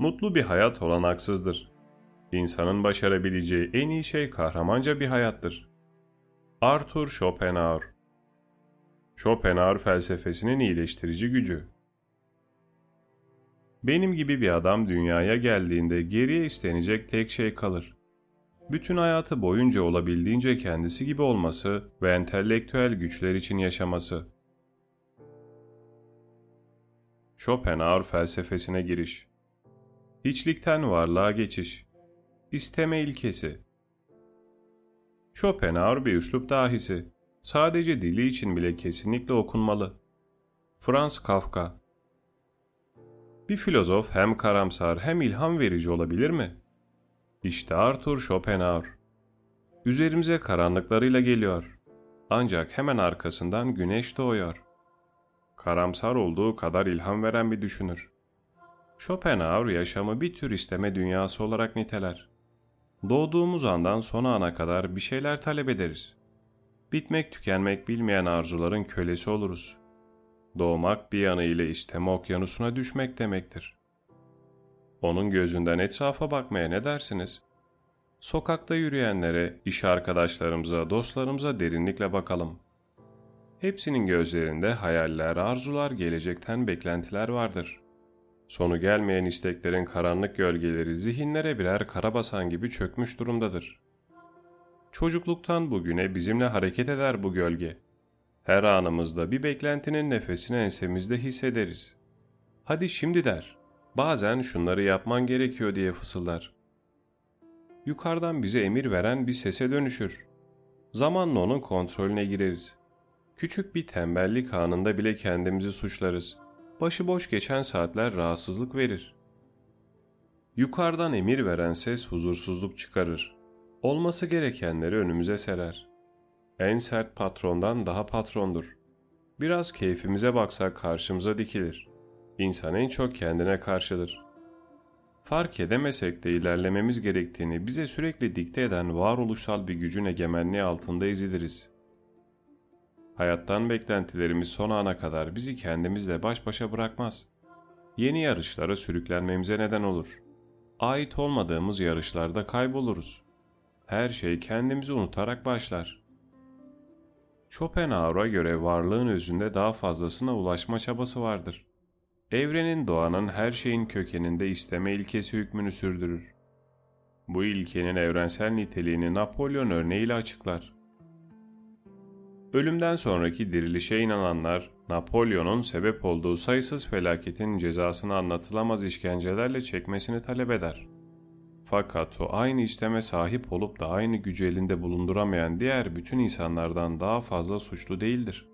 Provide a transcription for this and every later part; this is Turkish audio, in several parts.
Mutlu bir hayat olanaksızdır. İnsanın başarabileceği en iyi şey kahramanca bir hayattır. Arthur Schopenhauer Schopenhauer felsefesinin iyileştirici gücü Benim gibi bir adam dünyaya geldiğinde geriye istenecek tek şey kalır. Bütün hayatı boyunca olabildiğince kendisi gibi olması ve entelektüel güçler için yaşaması. Schopenhauer felsefesine giriş Hiçlikten varlığa geçiş İsteme ilkesi Schopenhauer bir üslup dahisi. Sadece dili için bile kesinlikle okunmalı. Franz Kafka Bir filozof hem karamsar hem ilham verici olabilir mi? İşte Arthur Schopenhauer. Üzerimize karanlıklarıyla geliyor. Ancak hemen arkasından güneş doğuyor. Karamsar olduğu kadar ilham veren bir düşünür. Schopenhauer yaşamı bir tür isteme dünyası olarak niteler. Doğduğumuz andan son ana kadar bir şeyler talep ederiz. Bitmek tükenmek bilmeyen arzuların kölesi oluruz. Doğmak bir yanıyla isteme okyanusuna düşmek demektir. Onun gözünden etrafa bakmaya ne dersiniz? Sokakta yürüyenlere, iş arkadaşlarımıza, dostlarımıza derinlikle bakalım. Hepsinin gözlerinde hayaller, arzular, gelecekten beklentiler vardır. Sonu gelmeyen isteklerin karanlık gölgeleri zihinlere birer karabasan gibi çökmüş durumdadır. Çocukluktan bugüne bizimle hareket eder bu gölge. Her anımızda bir beklentinin nefesini ensemizde hissederiz. Hadi şimdi der. Bazen şunları yapman gerekiyor diye fısıldar. Yukarıdan bize emir veren bir sese dönüşür. Zamanla onun kontrolüne gireriz. Küçük bir tembellik anında bile kendimizi suçlarız başıboş geçen saatler rahatsızlık verir. Yukarıdan emir veren ses huzursuzluk çıkarır. Olması gerekenleri önümüze serer. En sert patrondan daha patrondur. Biraz keyfimize baksak karşımıza dikilir. İnsan en çok kendine karşıdır. Fark edemesek de ilerlememiz gerektiğini bize sürekli dikte eden varoluşsal bir gücün egemenliği altında eziliriz. Hayattan beklentilerimiz son ana kadar bizi kendimizle baş başa bırakmaz. Yeni yarışlara sürüklenmemize neden olur. Ait olmadığımız yarışlarda kayboluruz. Her şey kendimizi unutarak başlar. Schopenhauer'a göre varlığın özünde daha fazlasına ulaşma çabası vardır. Evrenin doğanın her şeyin kökeninde isteme ilkesi hükmünü sürdürür. Bu ilkenin evrensel niteliğini Napolyon örneğiyle açıklar. Ölümden sonraki dirilişe inananlar, Napolyon'un sebep olduğu sayısız felaketin cezasını anlatılamaz işkencelerle çekmesini talep eder. Fakat o aynı isteme sahip olup da aynı gücü elinde bulunduramayan diğer bütün insanlardan daha fazla suçlu değildir.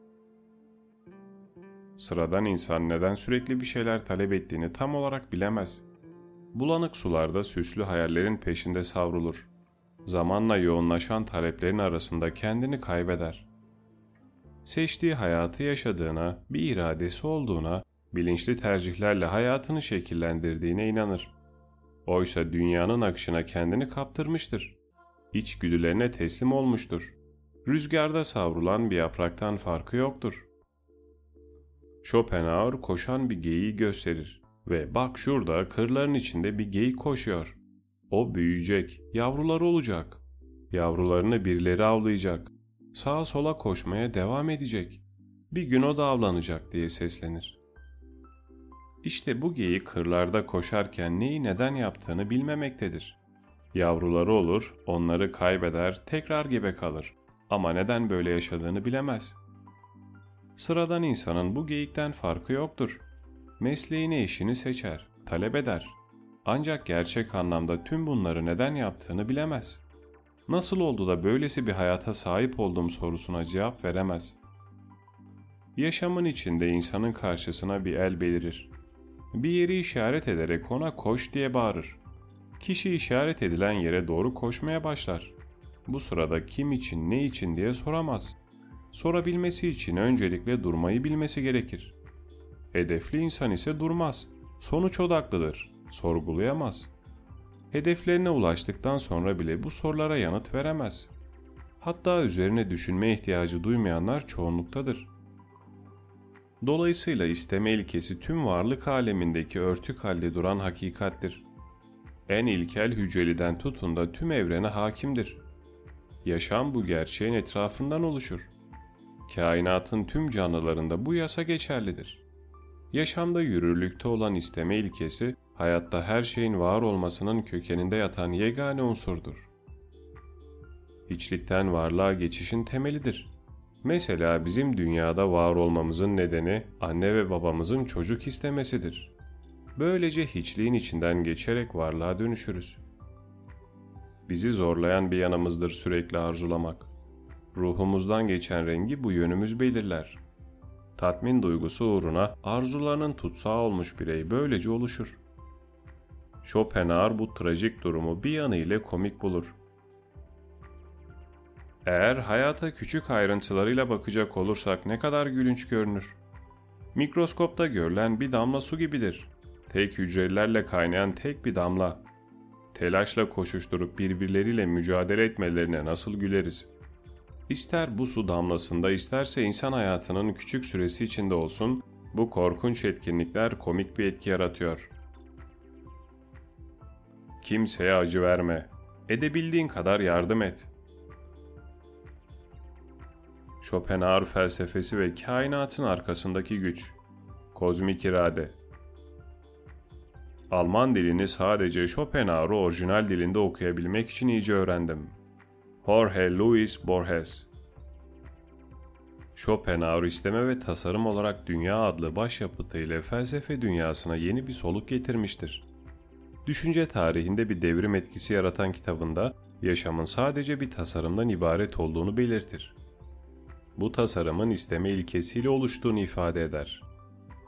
Sıradan insan neden sürekli bir şeyler talep ettiğini tam olarak bilemez. Bulanık sularda süslü hayallerin peşinde savrulur. Zamanla yoğunlaşan taleplerin arasında kendini kaybeder seçtiği hayatı yaşadığına, bir iradesi olduğuna, bilinçli tercihlerle hayatını şekillendirdiğine inanır. Oysa dünyanın akışına kendini kaptırmıştır. İçgüdülerine teslim olmuştur. Rüzgarda savrulan bir yapraktan farkı yoktur. Schopenhauer koşan bir geyiği gösterir ve bak şurada kırların içinde bir geyik koşuyor. O büyüyecek, yavruları olacak. Yavrularını birileri avlayacak sağa sola koşmaya devam edecek. Bir gün o da avlanacak diye seslenir. İşte bu geyik kırlarda koşarken neyi neden yaptığını bilmemektedir. Yavruları olur, onları kaybeder, tekrar gebe kalır. Ama neden böyle yaşadığını bilemez. Sıradan insanın bu geyikten farkı yoktur. Mesleğini eşini seçer, talep eder. Ancak gerçek anlamda tüm bunları neden yaptığını bilemez.'' Nasıl oldu da böylesi bir hayata sahip olduğum sorusuna cevap veremez. Yaşamın içinde insanın karşısına bir el belirir. Bir yeri işaret ederek ona koş diye bağırır. Kişi işaret edilen yere doğru koşmaya başlar. Bu sırada kim için ne için diye soramaz. Sorabilmesi için öncelikle durmayı bilmesi gerekir. Hedefli insan ise durmaz. Sonuç odaklıdır. Sorgulayamaz.'' Hedeflerine ulaştıktan sonra bile bu sorulara yanıt veremez. Hatta üzerine düşünme ihtiyacı duymayanlar çoğunluktadır. Dolayısıyla isteme ilkesi tüm varlık alemindeki örtük halde duran hakikattir. En ilkel hücreliden tutun da tüm evrene hakimdir. Yaşam bu gerçeğin etrafından oluşur. Kainatın tüm canlılarında bu yasa geçerlidir. Yaşamda yürürlükte olan isteme ilkesi, hayatta her şeyin var olmasının kökeninde yatan yegane unsurdur. Hiçlikten varlığa geçişin temelidir. Mesela bizim dünyada var olmamızın nedeni anne ve babamızın çocuk istemesidir. Böylece hiçliğin içinden geçerek varlığa dönüşürüz. Bizi zorlayan bir yanımızdır sürekli arzulamak. Ruhumuzdan geçen rengi bu yönümüz belirler. Tatmin duygusu uğruna arzularının tutsağı olmuş birey böylece oluşur. Schopenhauer bu trajik durumu bir yanıyla komik bulur. Eğer hayata küçük ayrıntılarıyla bakacak olursak ne kadar gülünç görünür. Mikroskopta görülen bir damla su gibidir. Tek hücrelerle kaynayan tek bir damla. Telaşla koşuşturup birbirleriyle mücadele etmelerine nasıl güleriz? İster bu su damlasında isterse insan hayatının küçük süresi içinde olsun, bu korkunç etkinlikler komik bir etki yaratıyor. Kimseye acı verme. Edebildiğin kadar yardım et.'' Schopenhauer felsefesi ve kainatın arkasındaki güç. Kozmik irade. Alman dilini sadece Schopenhauer'u orijinal dilinde okuyabilmek için iyice öğrendim. Jorge Luis Borges Schopenhauer isteme ve tasarım olarak Dünya adlı başyapıtıyla felsefe dünyasına yeni bir soluk getirmiştir. Düşünce tarihinde bir devrim etkisi yaratan kitabında yaşamın sadece bir tasarımdan ibaret olduğunu belirtir bu tasarımın isteme ilkesiyle oluştuğunu ifade eder.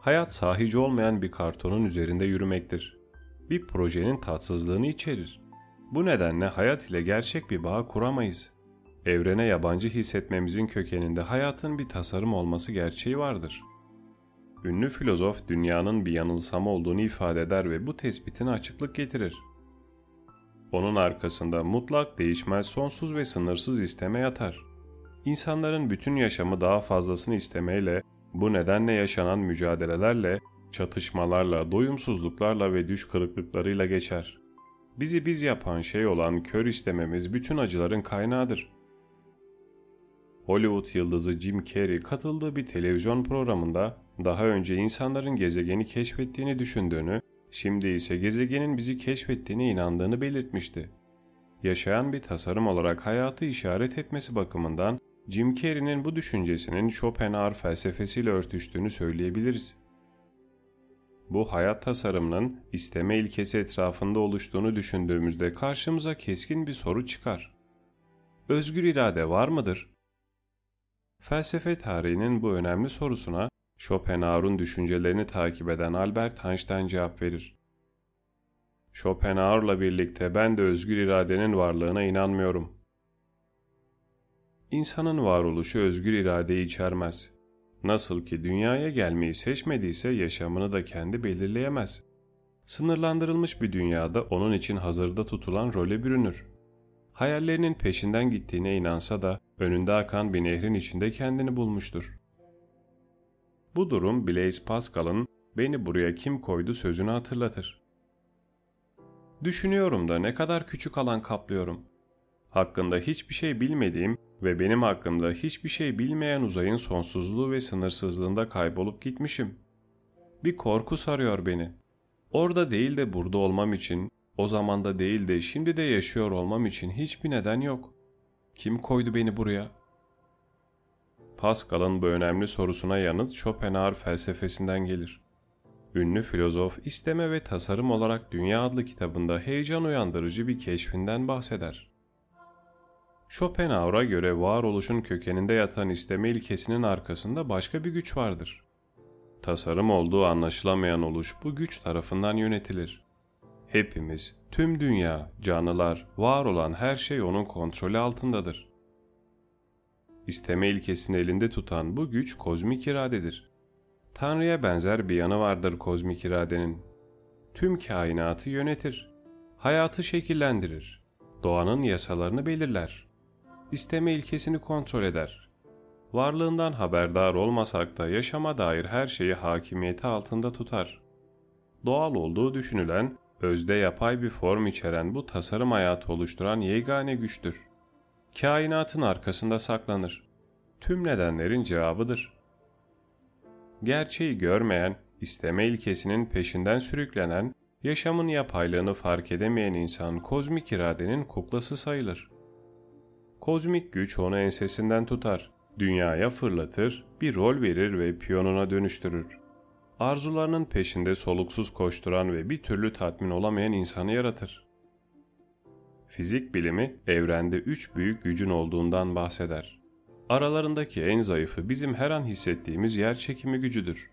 Hayat sahici olmayan bir kartonun üzerinde yürümektir. Bir projenin tatsızlığını içerir. Bu nedenle hayat ile gerçek bir bağ kuramayız. Evrene yabancı hissetmemizin kökeninde hayatın bir tasarım olması gerçeği vardır. Ünlü filozof dünyanın bir yanılsama olduğunu ifade eder ve bu tespitine açıklık getirir. Onun arkasında mutlak değişmez sonsuz ve sınırsız isteme yatar. İnsanların bütün yaşamı daha fazlasını istemeyle, bu nedenle yaşanan mücadelelerle, çatışmalarla, doyumsuzluklarla ve düş kırıklıklarıyla geçer. Bizi biz yapan şey olan kör istememiz bütün acıların kaynağıdır. Hollywood yıldızı Jim Carrey katıldığı bir televizyon programında daha önce insanların gezegeni keşfettiğini düşündüğünü, şimdi ise gezegenin bizi keşfettiğine inandığını belirtmişti. Yaşayan bir tasarım olarak hayatı işaret etmesi bakımından Jim Carrey'nin bu düşüncesinin Schopenhauer felsefesiyle örtüştüğünü söyleyebiliriz. Bu hayat tasarımının isteme ilkesi etrafında oluştuğunu düşündüğümüzde karşımıza keskin bir soru çıkar. Özgür irade var mıdır? Felsefe tarihinin bu önemli sorusuna Schopenhauer'un düşüncelerini takip eden Albert Einstein cevap verir. Schopenhauer'la birlikte ben de özgür iradenin varlığına inanmıyorum. İnsanın varoluşu özgür iradeyi içermez. Nasıl ki dünyaya gelmeyi seçmediyse yaşamını da kendi belirleyemez. Sınırlandırılmış bir dünyada onun için hazırda tutulan role bürünür. Hayallerinin peşinden gittiğine inansa da önünde akan bir nehrin içinde kendini bulmuştur. Bu durum Blaise Pascal'ın beni buraya kim koydu sözünü hatırlatır. Düşünüyorum da ne kadar küçük alan kaplıyorum. Hakkında hiçbir şey bilmediğim ve benim hakkımda hiçbir şey bilmeyen uzayın sonsuzluğu ve sınırsızlığında kaybolup gitmişim. Bir korku sarıyor beni. Orada değil de burada olmam için, o zamanda değil de şimdi de yaşıyor olmam için hiçbir neden yok. Kim koydu beni buraya? Pascal'ın bu önemli sorusuna yanıt Schopenhauer felsefesinden gelir. Ünlü filozof isteme ve tasarım olarak Dünya adlı kitabında heyecan uyandırıcı bir keşfinden bahseder. Schopenhauer'a göre varoluşun kökeninde yatan isteme ilkesinin arkasında başka bir güç vardır. Tasarım olduğu anlaşılamayan oluş bu güç tarafından yönetilir. Hepimiz, tüm dünya, canlılar, var olan her şey onun kontrolü altındadır. İsteme ilkesini elinde tutan bu güç kozmik iradedir. Tanrı'ya benzer bir yanı vardır kozmik iradenin. Tüm kainatı yönetir, hayatı şekillendirir, doğanın yasalarını belirler isteme ilkesini kontrol eder. varlığından haberdar olmasak da yaşama dair her şeyi hakimiyeti altında tutar. Doğal olduğu düşünülen, özde yapay bir form içeren bu tasarım hayatı oluşturan yegane güçtür. Kainatın arkasında saklanır. Tüm nedenlerin cevabıdır. Gerçeği görmeyen, isteme ilkesinin peşinden sürüklenen, yaşamın yapaylığını fark edemeyen insan kozmik iradenin kuklası sayılır. Kozmik güç onu ensesinden tutar, dünyaya fırlatır, bir rol verir ve piyonuna dönüştürür. Arzularının peşinde soluksuz koşturan ve bir türlü tatmin olamayan insanı yaratır. Fizik bilimi evrende üç büyük gücün olduğundan bahseder. Aralarındaki en zayıfı bizim her an hissettiğimiz yer çekimi gücüdür.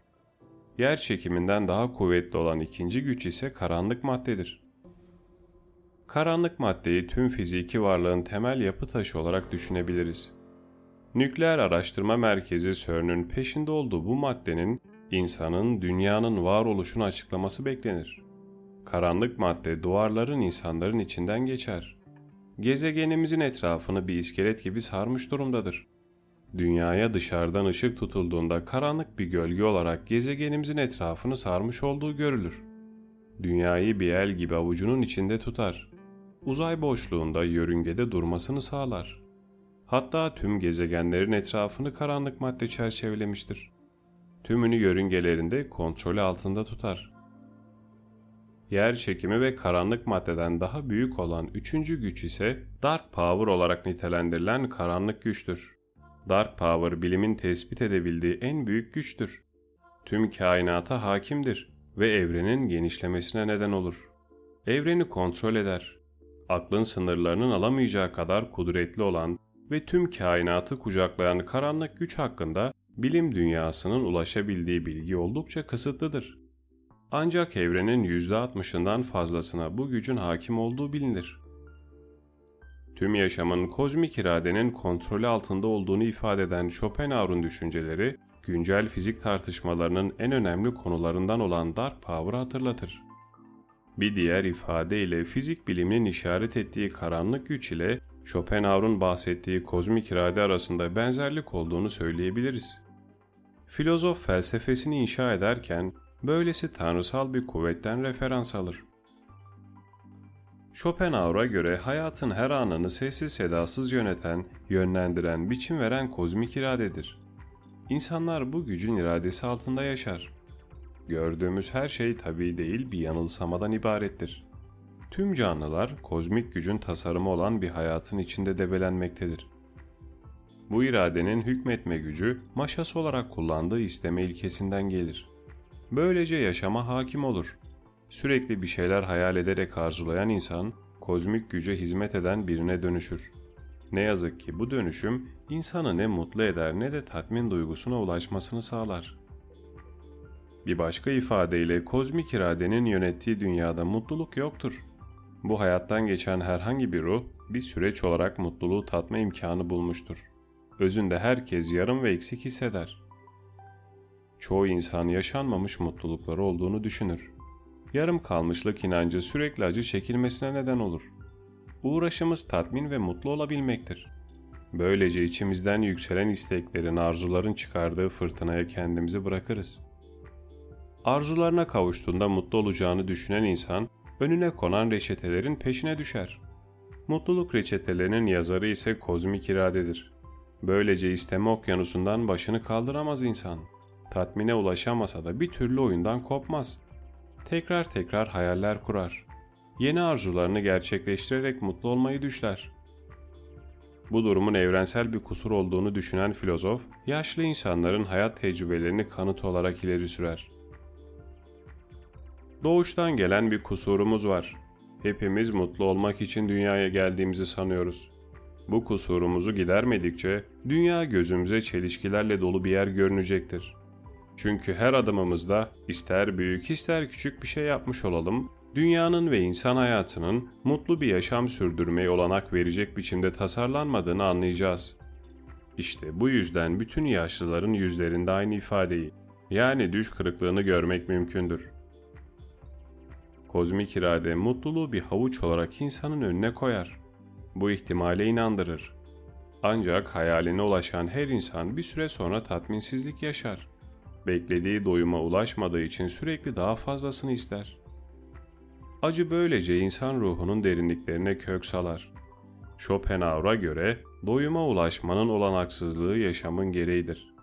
Yer çekiminden daha kuvvetli olan ikinci güç ise karanlık maddedir. Karanlık maddeyi tüm fiziki varlığın temel yapı taşı olarak düşünebiliriz. Nükleer Araştırma Merkezi CERN'ün peşinde olduğu bu maddenin insanın dünyanın varoluşunu açıklaması beklenir. Karanlık madde duvarların insanların içinden geçer. Gezegenimizin etrafını bir iskelet gibi sarmış durumdadır. Dünyaya dışarıdan ışık tutulduğunda karanlık bir gölge olarak gezegenimizin etrafını sarmış olduğu görülür. Dünyayı bir el gibi avucunun içinde tutar. Uzay boşluğunda yörüngede durmasını sağlar. Hatta tüm gezegenlerin etrafını karanlık madde çerçevelemiştir. Tümünü yörüngelerinde kontrolü altında tutar. Yer çekimi ve karanlık maddeden daha büyük olan üçüncü güç ise Dark Power olarak nitelendirilen karanlık güçtür. Dark Power bilimin tespit edebildiği en büyük güçtür. Tüm kainata hakimdir ve evrenin genişlemesine neden olur. Evreni kontrol eder. Aklın sınırlarının alamayacağı kadar kudretli olan ve tüm kainatı kucaklayan karanlık güç hakkında bilim dünyasının ulaşabildiği bilgi oldukça kısıtlıdır. Ancak evrenin %60'ından fazlasına bu gücün hakim olduğu bilinir. Tüm yaşamın kozmik iradenin kontrolü altında olduğunu ifade eden Schopenhauer'un düşünceleri, güncel fizik tartışmalarının en önemli konularından olan Dark Power'ı hatırlatır. Bir diğer ifadeyle fizik biliminin işaret ettiği karanlık güç ile Schopenhauer'un bahsettiği kozmik irade arasında benzerlik olduğunu söyleyebiliriz. Filozof felsefesini inşa ederken böylesi tanrısal bir kuvvetten referans alır. Schopenhauer'a göre hayatın her anını sessiz sedasız yöneten, yönlendiren, biçim veren kozmik iradedir. İnsanlar bu gücün iradesi altında yaşar. Gördüğümüz her şey tabii değil bir yanılsamadan ibarettir. Tüm canlılar kozmik gücün tasarımı olan bir hayatın içinde debelenmektedir. Bu iradenin hükmetme gücü maşası olarak kullandığı isteme ilkesinden gelir. Böylece yaşama hakim olur. Sürekli bir şeyler hayal ederek arzulayan insan, kozmik güce hizmet eden birine dönüşür. Ne yazık ki bu dönüşüm insanı ne mutlu eder ne de tatmin duygusuna ulaşmasını sağlar. Bir başka ifadeyle kozmik iradenin yönettiği dünyada mutluluk yoktur. Bu hayattan geçen herhangi bir ruh bir süreç olarak mutluluğu tatma imkanı bulmuştur. Özünde herkes yarım ve eksik hisseder. Çoğu insan yaşanmamış mutlulukları olduğunu düşünür. Yarım kalmışlık inancı sürekli acı çekilmesine neden olur. Uğraşımız tatmin ve mutlu olabilmektir. Böylece içimizden yükselen isteklerin, arzuların çıkardığı fırtınaya kendimizi bırakırız. Arzularına kavuştuğunda mutlu olacağını düşünen insan, önüne konan reçetelerin peşine düşer. Mutluluk reçetelerinin yazarı ise kozmik iradedir. Böylece isteme okyanusundan başını kaldıramaz insan. Tatmine ulaşamasa da bir türlü oyundan kopmaz. Tekrar tekrar hayaller kurar. Yeni arzularını gerçekleştirerek mutlu olmayı düşler. Bu durumun evrensel bir kusur olduğunu düşünen filozof, yaşlı insanların hayat tecrübelerini kanıt olarak ileri sürer. Doğuştan gelen bir kusurumuz var. Hepimiz mutlu olmak için dünyaya geldiğimizi sanıyoruz. Bu kusurumuzu gidermedikçe dünya gözümüze çelişkilerle dolu bir yer görünecektir. Çünkü her adımımızda ister büyük ister küçük bir şey yapmış olalım, dünyanın ve insan hayatının mutlu bir yaşam sürdürmeye olanak verecek biçimde tasarlanmadığını anlayacağız. İşte bu yüzden bütün yaşlıların yüzlerinde aynı ifadeyi, yani düş kırıklığını görmek mümkündür. Kozmik irade mutluluğu bir havuç olarak insanın önüne koyar. Bu ihtimale inandırır. Ancak hayaline ulaşan her insan bir süre sonra tatminsizlik yaşar. Beklediği doyuma ulaşmadığı için sürekli daha fazlasını ister. Acı böylece insan ruhunun derinliklerine kök salar. Schopenhauer'a göre doyuma ulaşmanın olanaksızlığı yaşamın gereğidir.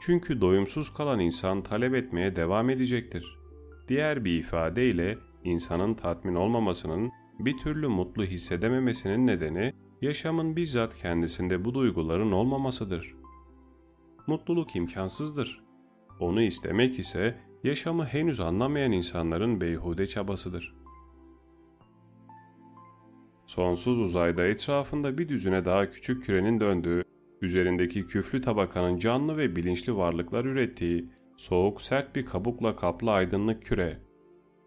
Çünkü doyumsuz kalan insan talep etmeye devam edecektir. Diğer bir ifadeyle insanın tatmin olmamasının, bir türlü mutlu hissedememesinin nedeni yaşamın bizzat kendisinde bu duyguların olmamasıdır. Mutluluk imkansızdır. Onu istemek ise yaşamı henüz anlamayan insanların beyhude çabasıdır. Sonsuz uzayda etrafında bir düzüne daha küçük kürenin döndüğü, üzerindeki küflü tabakanın canlı ve bilinçli varlıklar ürettiği, soğuk sert bir kabukla kaplı aydınlık küre.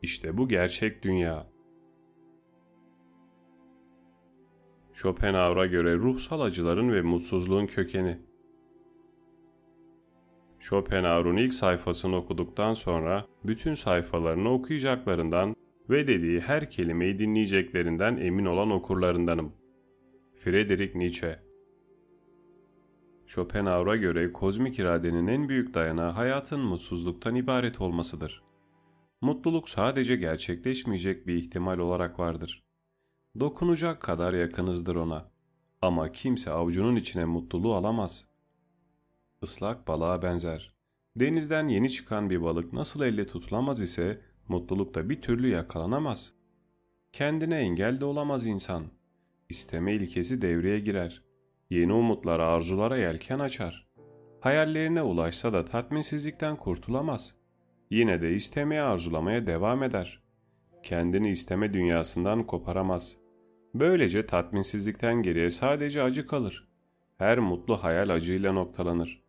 İşte bu gerçek dünya. Schopenhauer'a göre ruhsal acıların ve mutsuzluğun kökeni. Schopenhauer'un ilk sayfasını okuduktan sonra bütün sayfalarını okuyacaklarından ve dediği her kelimeyi dinleyeceklerinden emin olan okurlarındanım. Friedrich Nietzsche Schopenhauer'a göre kozmik iradenin en büyük dayanağı hayatın mutsuzluktan ibaret olmasıdır. Mutluluk sadece gerçekleşmeyecek bir ihtimal olarak vardır. Dokunacak kadar yakınızdır ona. Ama kimse avucunun içine mutluluğu alamaz. Islak balığa benzer. Denizden yeni çıkan bir balık nasıl elle tutulamaz ise mutlulukta bir türlü yakalanamaz. Kendine engel de olamaz insan. İsteme ilkesi devreye girer. Yeni umutlar arzulara yelken açar. Hayallerine ulaşsa da tatminsizlikten kurtulamaz. Yine de istemeye arzulamaya devam eder. Kendini isteme dünyasından koparamaz. Böylece tatminsizlikten geriye sadece acı kalır. Her mutlu hayal acıyla noktalanır.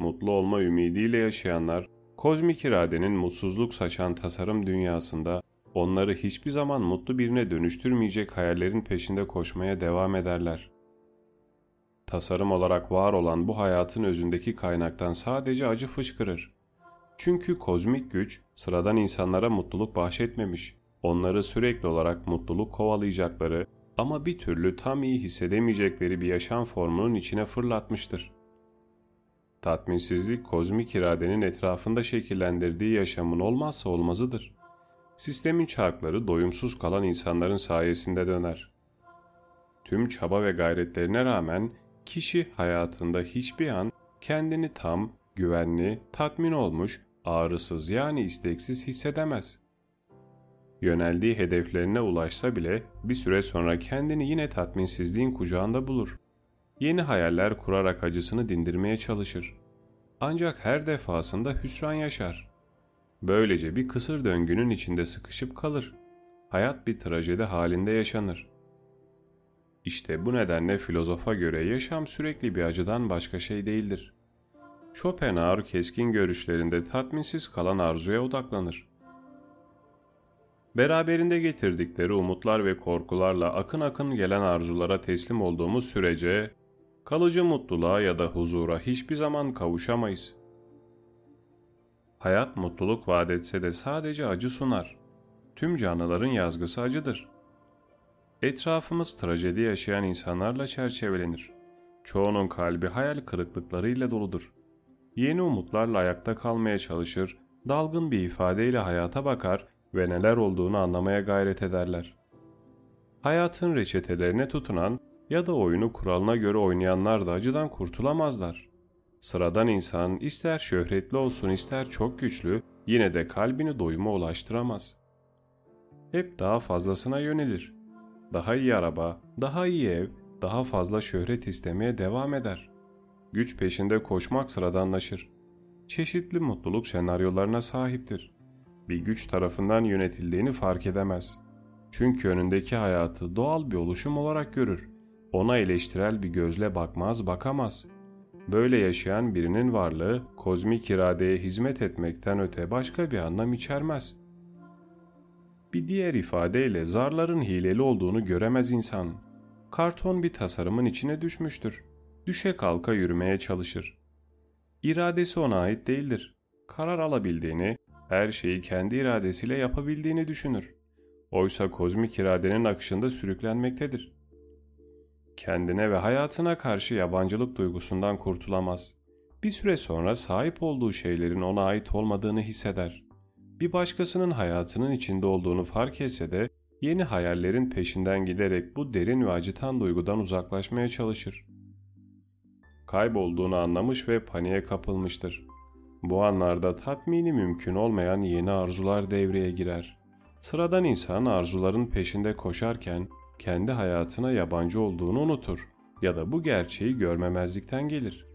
Mutlu olma ümidiyle yaşayanlar, kozmik iradenin mutsuzluk saçan tasarım dünyasında onları hiçbir zaman mutlu birine dönüştürmeyecek hayallerin peşinde koşmaya devam ederler. Tasarım olarak var olan bu hayatın özündeki kaynaktan sadece acı fışkırır. Çünkü kozmik güç sıradan insanlara mutluluk bahşetmemiş onları sürekli olarak mutluluk kovalayacakları ama bir türlü tam iyi hissedemeyecekleri bir yaşam formunun içine fırlatmıştır. Tatminsizlik kozmik iradenin etrafında şekillendirdiği yaşamın olmazsa olmazıdır. Sistemin çarkları doyumsuz kalan insanların sayesinde döner. Tüm çaba ve gayretlerine rağmen kişi hayatında hiçbir an kendini tam, güvenli, tatmin olmuş, ağrısız yani isteksiz hissedemez yöneldiği hedeflerine ulaşsa bile bir süre sonra kendini yine tatminsizliğin kucağında bulur. Yeni hayaller kurarak acısını dindirmeye çalışır. Ancak her defasında hüsran yaşar. Böylece bir kısır döngünün içinde sıkışıp kalır. Hayat bir trajedi halinde yaşanır. İşte bu nedenle filozofa göre yaşam sürekli bir acıdan başka şey değildir. Schopenhauer keskin görüşlerinde tatminsiz kalan arzuya odaklanır beraberinde getirdikleri umutlar ve korkularla akın akın gelen arzulara teslim olduğumuz sürece kalıcı mutluluğa ya da huzura hiçbir zaman kavuşamayız. Hayat mutluluk vaat etse de sadece acı sunar. Tüm canlıların yazgısı acıdır. Etrafımız trajedi yaşayan insanlarla çerçevelenir. Çoğunun kalbi hayal kırıklıklarıyla doludur. Yeni umutlarla ayakta kalmaya çalışır, dalgın bir ifadeyle hayata bakar ve neler olduğunu anlamaya gayret ederler. Hayatın reçetelerine tutunan ya da oyunu kuralına göre oynayanlar da acıdan kurtulamazlar. Sıradan insan ister şöhretli olsun ister çok güçlü yine de kalbini doyuma ulaştıramaz. Hep daha fazlasına yönelir. Daha iyi araba, daha iyi ev, daha fazla şöhret istemeye devam eder. Güç peşinde koşmak sıradanlaşır. Çeşitli mutluluk senaryolarına sahiptir bir güç tarafından yönetildiğini fark edemez. Çünkü önündeki hayatı doğal bir oluşum olarak görür. Ona eleştirel bir gözle bakmaz, bakamaz. Böyle yaşayan birinin varlığı kozmik iradeye hizmet etmekten öte başka bir anlam içermez. Bir diğer ifadeyle zarların hileli olduğunu göremez insan. Karton bir tasarımın içine düşmüştür. Düşe kalka yürümeye çalışır. İradesi ona ait değildir. Karar alabildiğini, her şeyi kendi iradesiyle yapabildiğini düşünür. Oysa kozmik iradenin akışında sürüklenmektedir. Kendine ve hayatına karşı yabancılık duygusundan kurtulamaz. Bir süre sonra sahip olduğu şeylerin ona ait olmadığını hisseder. Bir başkasının hayatının içinde olduğunu fark etse de yeni hayallerin peşinden giderek bu derin ve acıtan duygudan uzaklaşmaya çalışır. Kaybolduğunu anlamış ve paniğe kapılmıştır. Bu anlarda tatmini mümkün olmayan yeni arzular devreye girer. Sıradan insan arzuların peşinde koşarken kendi hayatına yabancı olduğunu unutur ya da bu gerçeği görmemezlikten gelir.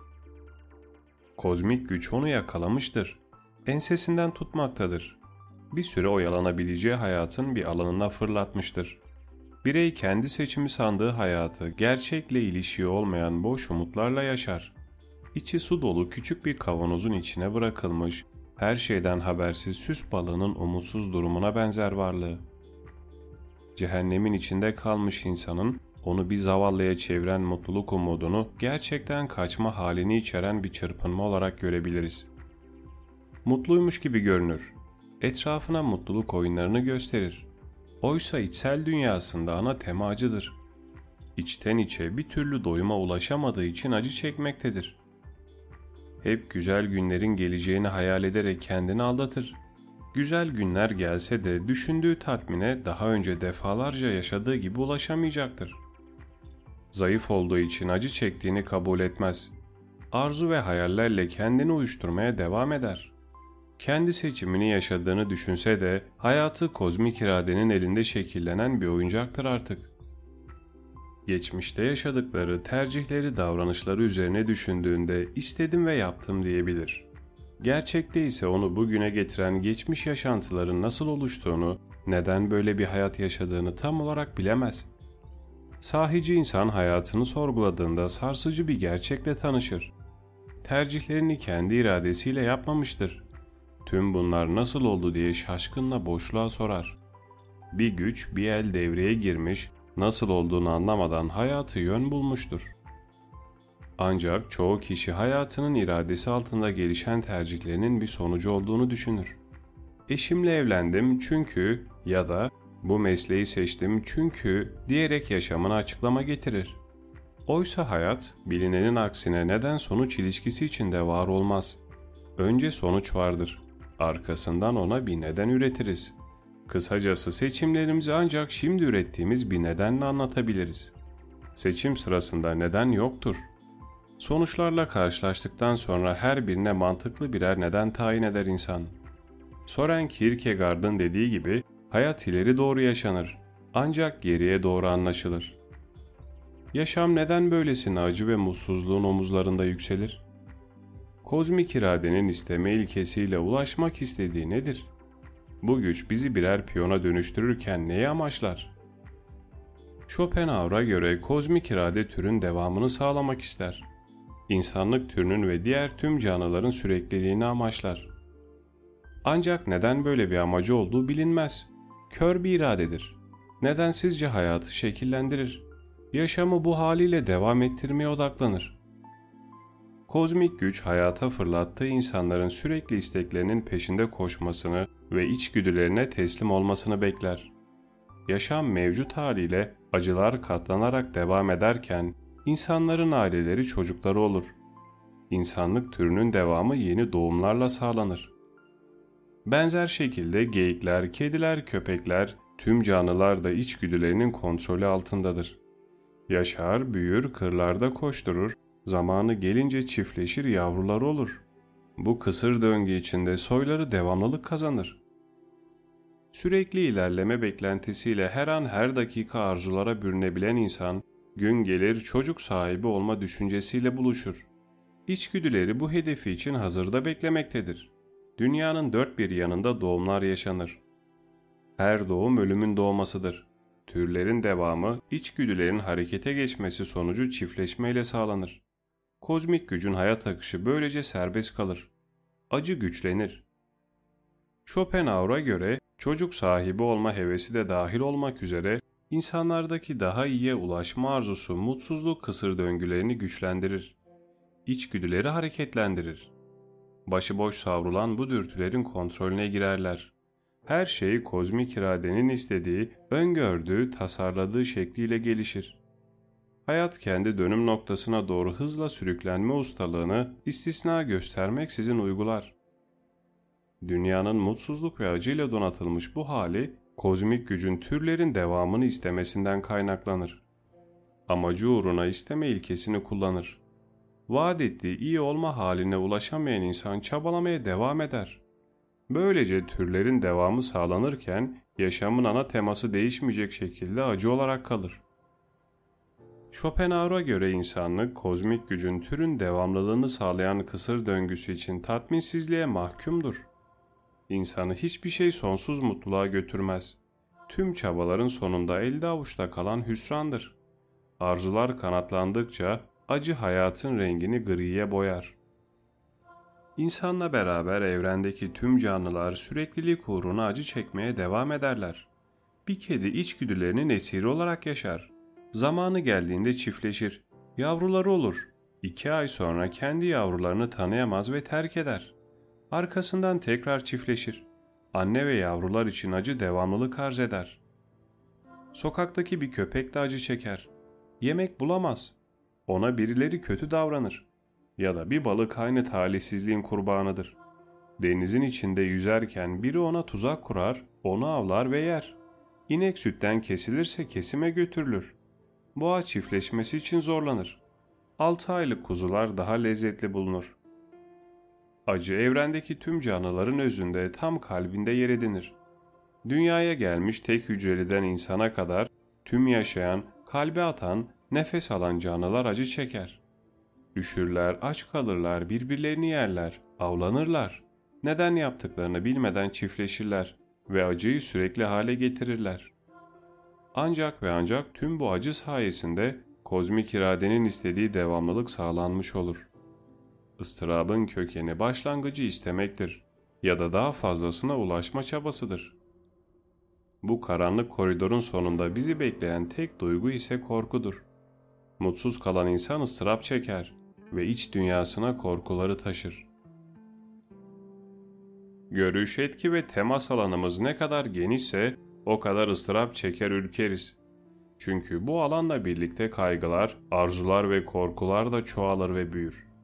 Kozmik güç onu yakalamıştır. Ensesinden tutmaktadır. Bir süre oyalanabileceği hayatın bir alanına fırlatmıştır. Birey kendi seçimi sandığı hayatı gerçekle ilişiği olmayan boş umutlarla yaşar. İçi su dolu küçük bir kavanozun içine bırakılmış, her şeyden habersiz süs balığının umutsuz durumuna benzer varlığı. Cehennemin içinde kalmış insanın onu bir zavallıya çeviren mutluluk umudunu gerçekten kaçma halini içeren bir çırpınma olarak görebiliriz. Mutluymuş gibi görünür. Etrafına mutluluk oyunlarını gösterir. Oysa içsel dünyasında ana tema acıdır. İçten içe bir türlü doyuma ulaşamadığı için acı çekmektedir. Hep güzel günlerin geleceğini hayal ederek kendini aldatır. Güzel günler gelse de düşündüğü tatmine daha önce defalarca yaşadığı gibi ulaşamayacaktır. Zayıf olduğu için acı çektiğini kabul etmez. Arzu ve hayallerle kendini uyuşturmaya devam eder. Kendi seçimini yaşadığını düşünse de hayatı kozmik iradenin elinde şekillenen bir oyuncaktır artık. Geçmişte yaşadıkları, tercihleri, davranışları üzerine düşündüğünde istedim ve yaptım diyebilir. Gerçekte ise onu bugüne getiren geçmiş yaşantıların nasıl oluştuğunu, neden böyle bir hayat yaşadığını tam olarak bilemez. Sahici insan hayatını sorguladığında sarsıcı bir gerçekle tanışır. Tercihlerini kendi iradesiyle yapmamıştır. Tüm bunlar nasıl oldu diye şaşkınla boşluğa sorar. Bir güç bir el devreye girmiş, nasıl olduğunu anlamadan hayatı yön bulmuştur. Ancak çoğu kişi hayatının iradesi altında gelişen tercihlerinin bir sonucu olduğunu düşünür. Eşimle evlendim çünkü ya da bu mesleği seçtim çünkü diyerek yaşamına açıklama getirir. Oysa hayat bilinenin aksine neden sonuç ilişkisi içinde var olmaz. Önce sonuç vardır. Arkasından ona bir neden üretiriz. Kısacası seçimlerimizi ancak şimdi ürettiğimiz bir nedenle anlatabiliriz. Seçim sırasında neden yoktur. Sonuçlarla karşılaştıktan sonra her birine mantıklı birer neden tayin eder insan. Soren Kierkegaard'ın dediği gibi hayat ileri doğru yaşanır ancak geriye doğru anlaşılır. Yaşam neden böylesine acı ve mutsuzluğun omuzlarında yükselir? Kozmik iradenin isteme ilkesiyle ulaşmak istediği nedir? Bu güç bizi birer piyona dönüştürürken neyi amaçlar? Schopenhauer'a göre kozmik irade türün devamını sağlamak ister. İnsanlık türünün ve diğer tüm canlıların sürekliliğini amaçlar. Ancak neden böyle bir amacı olduğu bilinmez. Kör bir iradedir. Nedensizce hayatı şekillendirir. Yaşamı bu haliyle devam ettirmeye odaklanır. Kozmik güç hayata fırlattığı insanların sürekli isteklerinin peşinde koşmasını ve içgüdülerine teslim olmasını bekler. Yaşam mevcut haliyle acılar katlanarak devam ederken insanların aileleri çocukları olur. İnsanlık türünün devamı yeni doğumlarla sağlanır. Benzer şekilde geyikler, kediler, köpekler, tüm canlılar da içgüdülerinin kontrolü altındadır. Yaşar, büyür, kırlarda koşturur, zamanı gelince çiftleşir yavruları olur. Bu kısır döngü içinde soyları devamlılık kazanır. Sürekli ilerleme beklentisiyle her an her dakika arzulara bürünebilen insan, gün gelir çocuk sahibi olma düşüncesiyle buluşur. İçgüdüleri bu hedefi için hazırda beklemektedir. Dünyanın dört bir yanında doğumlar yaşanır. Her doğum ölümün doğmasıdır. Türlerin devamı, içgüdülerin harekete geçmesi sonucu çiftleşmeyle sağlanır. Kozmik gücün hayat akışı böylece serbest kalır. Acı güçlenir. Schopenhauer'a göre çocuk sahibi olma hevesi de dahil olmak üzere insanlardaki daha iyiye ulaşma arzusu mutsuzluk kısır döngülerini güçlendirir. İçgüdüleri hareketlendirir. Başıboş savrulan bu dürtülerin kontrolüne girerler. Her şey kozmik iradenin istediği, öngördüğü, tasarladığı şekliyle gelişir. hayat kendi dönüm noktasına doğru hızla sürüklenme ustalığını istisna göstermeksizin uygular. Dünyanın mutsuzluk ve acıyla donatılmış bu hali, kozmik gücün türlerin devamını istemesinden kaynaklanır. Amacı uğruna isteme ilkesini kullanır. Vaat ettiği iyi olma haline ulaşamayan insan çabalamaya devam eder. Böylece türlerin devamı sağlanırken yaşamın ana teması değişmeyecek şekilde acı olarak kalır. Schopenhauer'a göre insanlık kozmik gücün türün devamlılığını sağlayan kısır döngüsü için tatminsizliğe mahkumdur. İnsanı hiçbir şey sonsuz mutluluğa götürmez. Tüm çabaların sonunda elde avuçta kalan hüsrandır. Arzular kanatlandıkça acı hayatın rengini griye boyar. İnsanla beraber evrendeki tüm canlılar süreklilik uğruna acı çekmeye devam ederler. Bir kedi içgüdülerinin esiri olarak yaşar. Zamanı geldiğinde çiftleşir. Yavruları olur. İki ay sonra kendi yavrularını tanıyamaz ve terk eder. Arkasından tekrar çiftleşir. Anne ve yavrular için acı devamlılık arz eder. Sokaktaki bir köpek de acı çeker. Yemek bulamaz. Ona birileri kötü davranır. Ya da bir balık aynı talihsizliğin kurbanıdır. Denizin içinde yüzerken biri ona tuzak kurar, onu avlar ve yer. İnek sütten kesilirse kesime götürülür. Boğa çiftleşmesi için zorlanır. 6 aylık kuzular daha lezzetli bulunur. Acı evrendeki tüm canlıların özünde tam kalbinde yer edinir. Dünyaya gelmiş tek hücreliden insana kadar tüm yaşayan, kalbe atan, nefes alan canlılar acı çeker. Üşürler, aç kalırlar, birbirlerini yerler, avlanırlar. Neden yaptıklarını bilmeden çiftleşirler ve acıyı sürekli hale getirirler. Ancak ve ancak tüm bu acı sayesinde kozmik iradenin istediği devamlılık sağlanmış olur. Istırabın kökeni başlangıcı istemektir ya da daha fazlasına ulaşma çabasıdır. Bu karanlık koridorun sonunda bizi bekleyen tek duygu ise korkudur. Mutsuz kalan insan ıstırap çeker ve iç dünyasına korkuları taşır. Görüş, etki ve temas alanımız ne kadar genişse o kadar ıstırap çeker ürkeriz. Çünkü bu alanla birlikte kaygılar, arzular ve korkular da çoğalır ve büyür.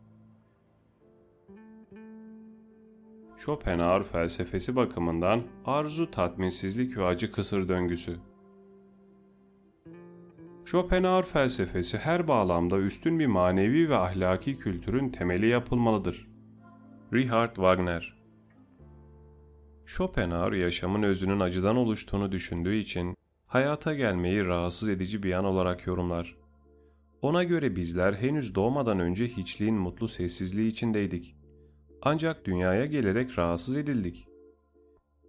Schopenhauer felsefesi bakımından arzu tatminsizlik ve acı kısır döngüsü. Schopenhauer felsefesi her bağlamda üstün bir manevi ve ahlaki kültürün temeli yapılmalıdır. Richard Wagner Schopenhauer yaşamın özünün acıdan oluştuğunu düşündüğü için hayata gelmeyi rahatsız edici bir yan olarak yorumlar. Ona göre bizler henüz doğmadan önce hiçliğin mutlu sessizliği içindeydik. Ancak dünyaya gelerek rahatsız edildik.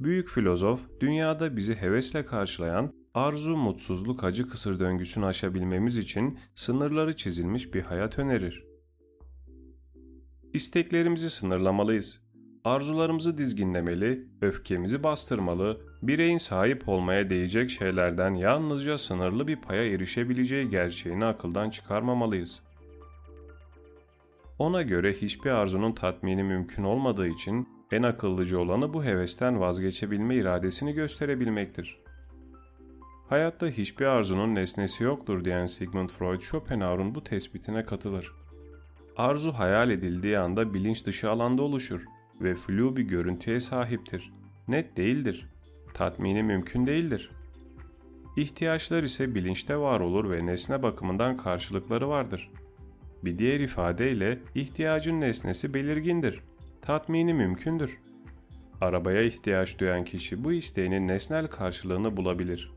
Büyük filozof, dünyada bizi hevesle karşılayan arzu, mutsuzluk, acı kısır döngüsünü aşabilmemiz için sınırları çizilmiş bir hayat önerir. İsteklerimizi sınırlamalıyız. Arzularımızı dizginlemeli, öfkemizi bastırmalı, bireyin sahip olmaya değecek şeylerden yalnızca sınırlı bir paya erişebileceği gerçeğini akıldan çıkarmamalıyız. Ona göre hiçbir arzunun tatmini mümkün olmadığı için en akıllıcı olanı bu hevesten vazgeçebilme iradesini gösterebilmektir. Hayatta hiçbir arzunun nesnesi yoktur diyen Sigmund Freud Schopenhauer'un bu tespitine katılır. Arzu hayal edildiği anda bilinç dışı alanda oluşur ve flu bir görüntüye sahiptir. Net değildir. Tatmini mümkün değildir. İhtiyaçlar ise bilinçte var olur ve nesne bakımından karşılıkları vardır. Bir diğer ifadeyle ihtiyacın nesnesi belirgindir. Tatmini mümkündür. Arabaya ihtiyaç duyan kişi bu isteğinin nesnel karşılığını bulabilir.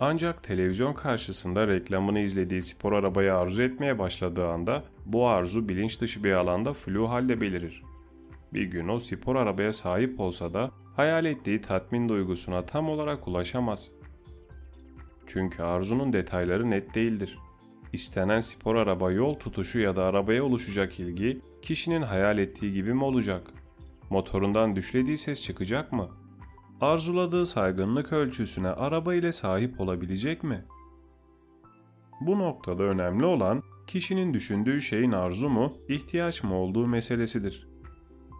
Ancak televizyon karşısında reklamını izlediği spor arabayı arzu etmeye başladığı anda bu arzu bilinç dışı bir alanda flu halde belirir. Bir gün o spor arabaya sahip olsa da hayal ettiği tatmin duygusuna tam olarak ulaşamaz. Çünkü arzunun detayları net değildir. İstenen spor araba yol tutuşu ya da arabaya oluşacak ilgi kişinin hayal ettiği gibi mi olacak? Motorundan düşlediği ses çıkacak mı? Arzuladığı saygınlık ölçüsüne araba ile sahip olabilecek mi? Bu noktada önemli olan kişinin düşündüğü şeyin arzu mu, ihtiyaç mı olduğu meselesidir.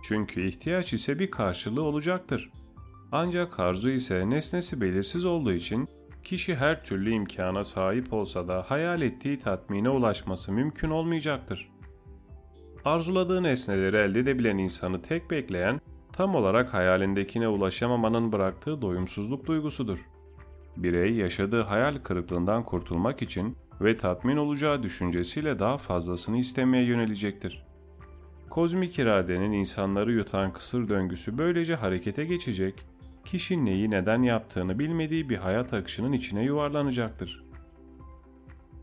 Çünkü ihtiyaç ise bir karşılığı olacaktır. Ancak arzu ise nesnesi belirsiz olduğu için Kişi her türlü imkana sahip olsa da hayal ettiği tatmine ulaşması mümkün olmayacaktır. Arzuladığı nesneleri elde edebilen insanı tek bekleyen, tam olarak hayalindekine ulaşamamanın bıraktığı doyumsuzluk duygusudur. Birey yaşadığı hayal kırıklığından kurtulmak için ve tatmin olacağı düşüncesiyle daha fazlasını istemeye yönelecektir. Kozmik iradenin insanları yutan kısır döngüsü böylece harekete geçecek, kişi neyi neden yaptığını bilmediği bir hayat akışının içine yuvarlanacaktır.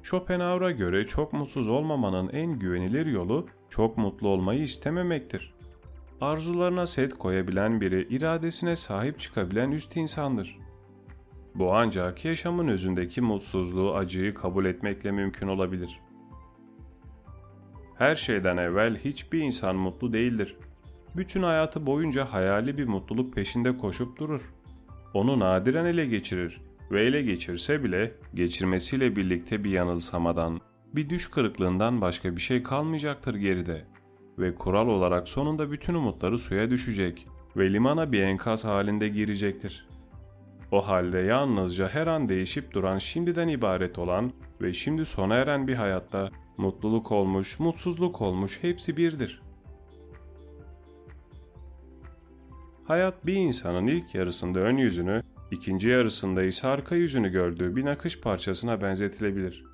Schopenhauer'a göre çok mutsuz olmamanın en güvenilir yolu çok mutlu olmayı istememektir. Arzularına set koyabilen biri iradesine sahip çıkabilen üst insandır. Bu ancak yaşamın özündeki mutsuzluğu, acıyı kabul etmekle mümkün olabilir. Her şeyden evvel hiçbir insan mutlu değildir. Bütün hayatı boyunca hayali bir mutluluk peşinde koşup durur. Onu nadiren ele geçirir ve ele geçirse bile geçirmesiyle birlikte bir yanılsamadan, bir düş kırıklığından başka bir şey kalmayacaktır geride ve kural olarak sonunda bütün umutları suya düşecek ve limana bir enkaz halinde girecektir. O halde yalnızca her an değişip duran şimdiden ibaret olan ve şimdi sona eren bir hayatta mutluluk olmuş, mutsuzluk olmuş hepsi birdir. Hayat bir insanın ilk yarısında ön yüzünü, ikinci yarısında ise arka yüzünü gördüğü bir nakış parçasına benzetilebilir.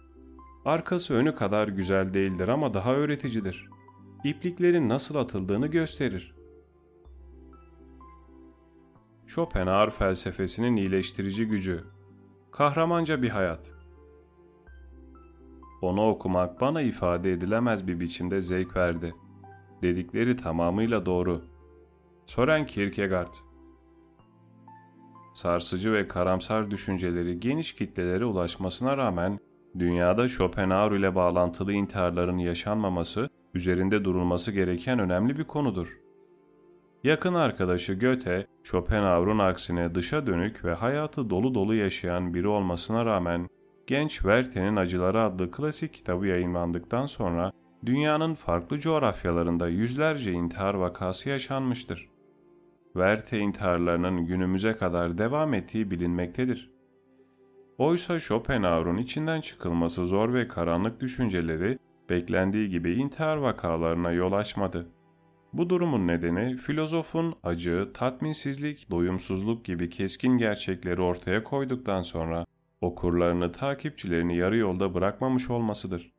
Arkası önü kadar güzel değildir ama daha öğreticidir. İpliklerin nasıl atıldığını gösterir. Schopenhauer felsefesinin iyileştirici gücü. Kahramanca bir hayat. Onu okumak bana ifade edilemez bir biçimde zevk verdi. Dedikleri tamamıyla doğru. Soren Kierkegaard Sarsıcı ve karamsar düşünceleri geniş kitlelere ulaşmasına rağmen dünyada Schopenhauer ile bağlantılı intiharların yaşanmaması üzerinde durulması gereken önemli bir konudur. Yakın arkadaşı Goethe, Schopenhauer'un aksine dışa dönük ve hayatı dolu dolu yaşayan biri olmasına rağmen genç Werther'in Acıları adlı klasik kitabı yayınlandıktan sonra dünyanın farklı coğrafyalarında yüzlerce intihar vakası yaşanmıştır. Werther intiharlarının günümüze kadar devam ettiği bilinmektedir. Oysa Schopenhauer'un içinden çıkılması zor ve karanlık düşünceleri beklendiği gibi intihar vakalarına yol açmadı. Bu durumun nedeni filozofun acı, tatminsizlik, doyumsuzluk gibi keskin gerçekleri ortaya koyduktan sonra okurlarını, takipçilerini yarı yolda bırakmamış olmasıdır.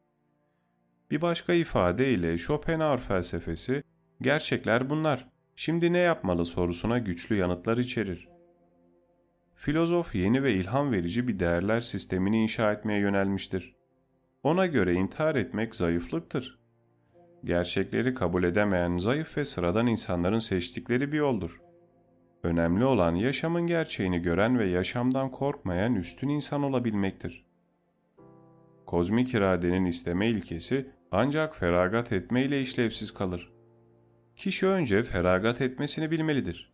Bir başka ifadeyle Schopenhauer felsefesi, gerçekler bunlar, şimdi ne yapmalı sorusuna güçlü yanıtlar içerir. Filozof yeni ve ilham verici bir değerler sistemini inşa etmeye yönelmiştir. Ona göre intihar etmek zayıflıktır. Gerçekleri kabul edemeyen zayıf ve sıradan insanların seçtikleri bir yoldur. Önemli olan yaşamın gerçeğini gören ve yaşamdan korkmayan üstün insan olabilmektir. Kozmik iradenin isteme ilkesi ancak feragat etmeyle işlevsiz kalır. Kişi önce feragat etmesini bilmelidir.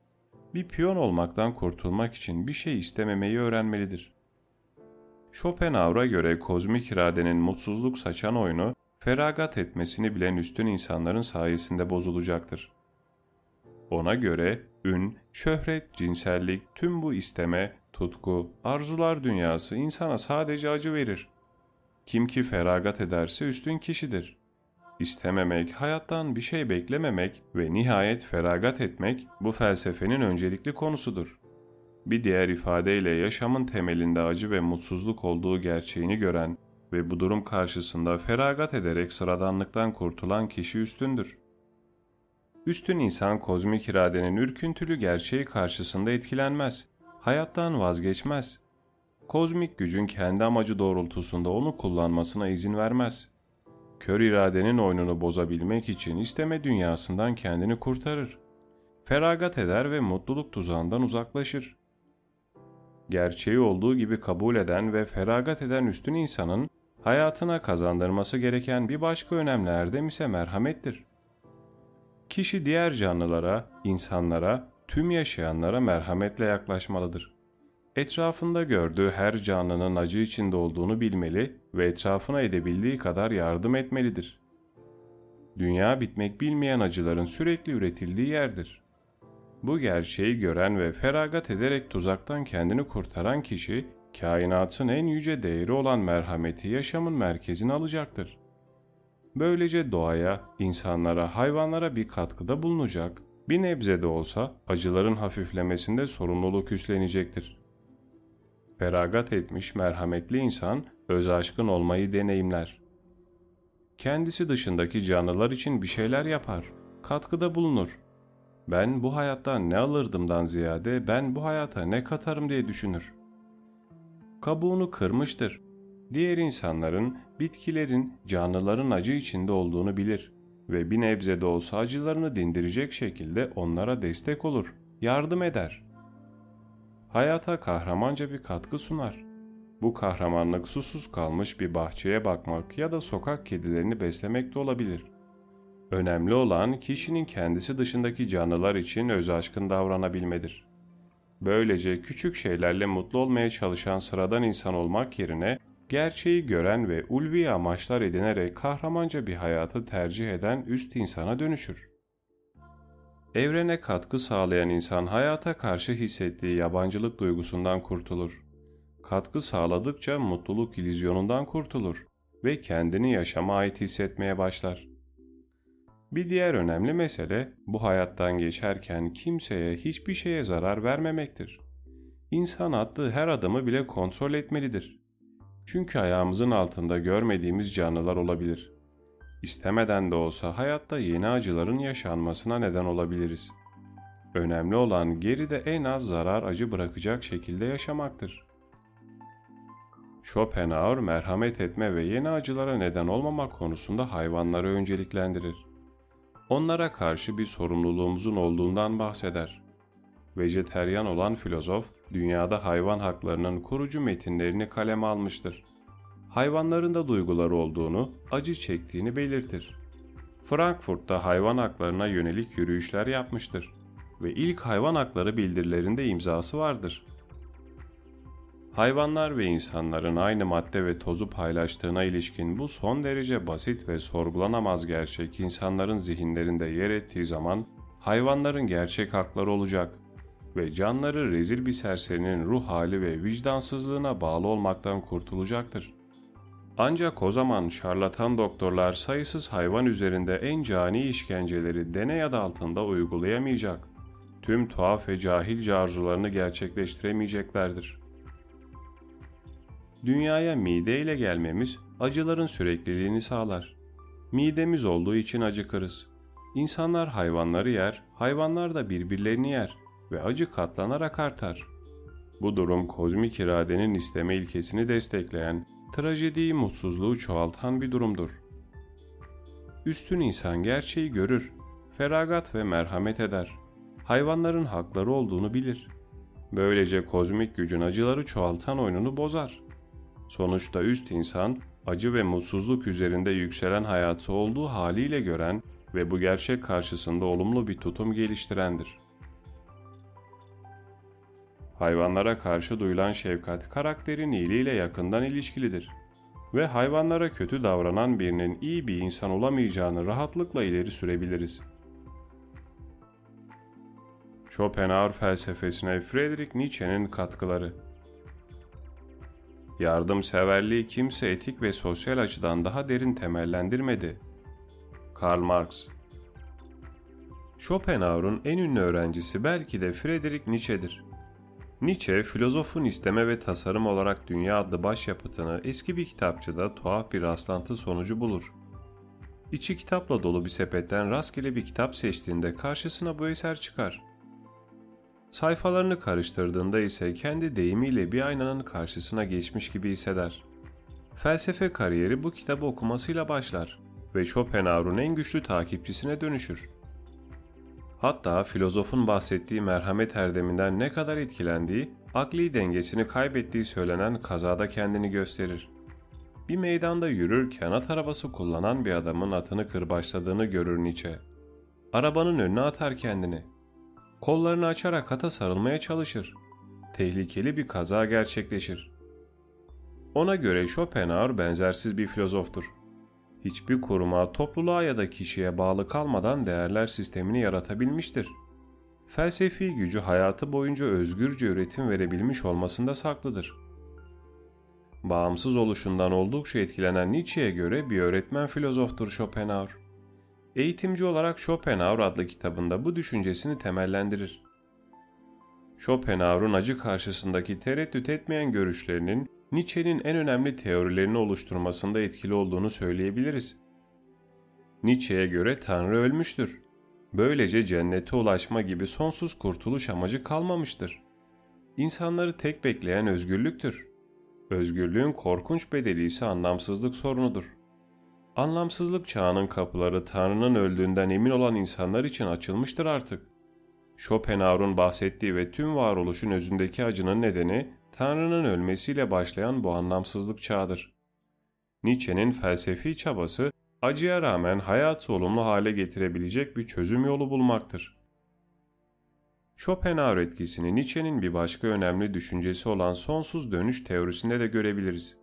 Bir piyon olmaktan kurtulmak için bir şey istememeyi öğrenmelidir. Schopenhauer'a göre kozmik iradenin mutsuzluk saçan oyunu, feragat etmesini bilen üstün insanların sayesinde bozulacaktır. Ona göre ün, şöhret, cinsellik, tüm bu isteme, tutku, arzular dünyası insana sadece acı verir. Kim ki feragat ederse üstün kişidir. İstememek, hayattan bir şey beklememek ve nihayet feragat etmek bu felsefenin öncelikli konusudur. Bir diğer ifadeyle yaşamın temelinde acı ve mutsuzluk olduğu gerçeğini gören ve bu durum karşısında feragat ederek sıradanlıktan kurtulan kişi üstündür. Üstün insan kozmik iradenin ürküntülü gerçeği karşısında etkilenmez, hayattan vazgeçmez. Kozmik gücün kendi amacı doğrultusunda onu kullanmasına izin vermez. Kör iradenin oyununu bozabilmek için isteme dünyasından kendini kurtarır. Feragat eder ve mutluluk tuzağından uzaklaşır. Gerçeği olduğu gibi kabul eden ve feragat eden üstün insanın hayatına kazandırması gereken bir başka önemli erdem ise merhamettir. Kişi diğer canlılara, insanlara, tüm yaşayanlara merhametle yaklaşmalıdır. Etrafında gördüğü her canlının acı içinde olduğunu bilmeli ve etrafına edebildiği kadar yardım etmelidir. Dünya bitmek bilmeyen acıların sürekli üretildiği yerdir. Bu gerçeği gören ve feragat ederek tuzaktan kendini kurtaran kişi kainatın en yüce değeri olan merhameti yaşamın merkezine alacaktır. Böylece doğaya, insanlara, hayvanlara bir katkıda bulunacak, bir nebze de olsa acıların hafiflemesinde sorumluluk üstlenecektir. Feragat etmiş merhametli insan öz aşkın olmayı deneyimler. Kendisi dışındaki canlılar için bir şeyler yapar, katkıda bulunur. Ben bu hayattan ne alırdımdan ziyade ben bu hayata ne katarım diye düşünür. Kabuğunu kırmıştır. Diğer insanların, bitkilerin, canlıların acı içinde olduğunu bilir ve bir nebze de olsa acılarını dindirecek şekilde onlara destek olur, yardım eder. Hayata kahramanca bir katkı sunar. Bu kahramanlık susuz kalmış bir bahçeye bakmak ya da sokak kedilerini beslemek de olabilir. Önemli olan kişinin kendisi dışındaki canlılar için öz aşkın davranabilmedir. Böylece küçük şeylerle mutlu olmaya çalışan sıradan insan olmak yerine gerçeği gören ve ulvi amaçlar edinerek kahramanca bir hayatı tercih eden üst insana dönüşür. Evrene katkı sağlayan insan hayata karşı hissettiği yabancılık duygusundan kurtulur. Katkı sağladıkça mutluluk ilizyonundan kurtulur ve kendini yaşama ait hissetmeye başlar. Bir diğer önemli mesele bu hayattan geçerken kimseye hiçbir şeye zarar vermemektir. İnsan attığı her adımı bile kontrol etmelidir. Çünkü ayağımızın altında görmediğimiz canlılar olabilir. İstemeden de olsa hayatta yeni acıların yaşanmasına neden olabiliriz. Önemli olan geride en az zarar acı bırakacak şekilde yaşamaktır. Schopenhauer merhamet etme ve yeni acılara neden olmamak konusunda hayvanları önceliklendirir. Onlara karşı bir sorumluluğumuzun olduğundan bahseder. Vejeteryan olan filozof, dünyada hayvan haklarının kurucu metinlerini kaleme almıştır. Hayvanların da duyguları olduğunu, acı çektiğini belirtir. Frankfurt'ta hayvan haklarına yönelik yürüyüşler yapmıştır ve ilk hayvan hakları bildirilerinde imzası vardır. Hayvanlar ve insanların aynı madde ve tozu paylaştığına ilişkin bu son derece basit ve sorgulanamaz gerçek insanların zihinlerinde yer ettiği zaman hayvanların gerçek hakları olacak ve canları rezil bir serserinin ruh hali ve vicdansızlığına bağlı olmaktan kurtulacaktır. Ancak o zaman şarlatan doktorlar sayısız hayvan üzerinde en cani işkenceleri deney adı altında uygulayamayacak, tüm tuhaf ve cahilce arzularını gerçekleştiremeyeceklerdir. Dünyaya mide ile gelmemiz acıların sürekliliğini sağlar. Midemiz olduğu için acıkırız. İnsanlar hayvanları yer, hayvanlar da birbirlerini yer ve acı katlanarak artar. Bu durum kozmik iradenin isteme ilkesini destekleyen, trajediyi mutsuzluğu çoğaltan bir durumdur. Üstün insan gerçeği görür, feragat ve merhamet eder. Hayvanların hakları olduğunu bilir. Böylece kozmik gücün acıları çoğaltan oyununu bozar. Sonuçta üst insan acı ve mutsuzluk üzerinde yükselen hayatı olduğu haliyle gören ve bu gerçek karşısında olumlu bir tutum geliştirendir. Hayvanlara karşı duyulan şefkat karakterin iyiliğiyle yakından ilişkilidir ve hayvanlara kötü davranan birinin iyi bir insan olamayacağını rahatlıkla ileri sürebiliriz. Schopenhauer felsefesine Friedrich Nietzsche'nin katkıları Yardımseverliği kimse etik ve sosyal açıdan daha derin temellendirmedi. Karl Marx Schopenhauer'un en ünlü öğrencisi belki de Friedrich Nietzsche'dir. Nietzsche, filozofun isteme ve tasarım olarak Dünya adlı başyapıtını eski bir kitapçıda tuhaf bir rastlantı sonucu bulur. İçi kitapla dolu bir sepetten rastgele bir kitap seçtiğinde karşısına bu eser çıkar. Sayfalarını karıştırdığında ise kendi deyimiyle bir aynanın karşısına geçmiş gibi hisseder. Felsefe kariyeri bu kitabı okumasıyla başlar ve Schopenhauer'un en güçlü takipçisine dönüşür. Hatta filozofun bahsettiği merhamet erdeminden ne kadar etkilendiği, akli dengesini kaybettiği söylenen kazada kendini gösterir. Bir meydanda yürürken at arabası kullanan bir adamın atını kırbaçladığını görür Nietzsche. Arabanın önüne atar kendini. Kollarını açarak ata sarılmaya çalışır. Tehlikeli bir kaza gerçekleşir. Ona göre Schopenhauer benzersiz bir filozoftur hiçbir kuruma, topluluğa ya da kişiye bağlı kalmadan değerler sistemini yaratabilmiştir. Felsefi gücü hayatı boyunca özgürce üretim verebilmiş olmasında saklıdır. bağımsız oluşundan oldukça etkilenen Nietzsche'ye göre bir öğretmen filozoftur Schopenhauer. Eğitimci olarak Schopenhauer adlı kitabında bu düşüncesini temellendirir. Schopenhauer'un acı karşısındaki tereddüt etmeyen görüşlerinin Nietzsche'nin en önemli teorilerini oluşturmasında etkili olduğunu söyleyebiliriz. Nietzsche'ye göre Tanrı ölmüştür. Böylece cennete ulaşma gibi sonsuz kurtuluş amacı kalmamıştır. İnsanları tek bekleyen özgürlüktür. Özgürlüğün korkunç bedeli ise anlamsızlık sorunudur. Anlamsızlık çağının kapıları Tanrı'nın öldüğünden emin olan insanlar için açılmıştır artık. Schopenhauer'un bahsettiği ve tüm varoluşun özündeki acının nedeni Tanrı'nın ölmesiyle başlayan bu anlamsızlık çağıdır. Nietzsche'nin felsefi çabası acıya rağmen hayatı olumlu hale getirebilecek bir çözüm yolu bulmaktır. Schopenhauer etkisini Nietzsche'nin bir başka önemli düşüncesi olan sonsuz dönüş teorisinde de görebiliriz.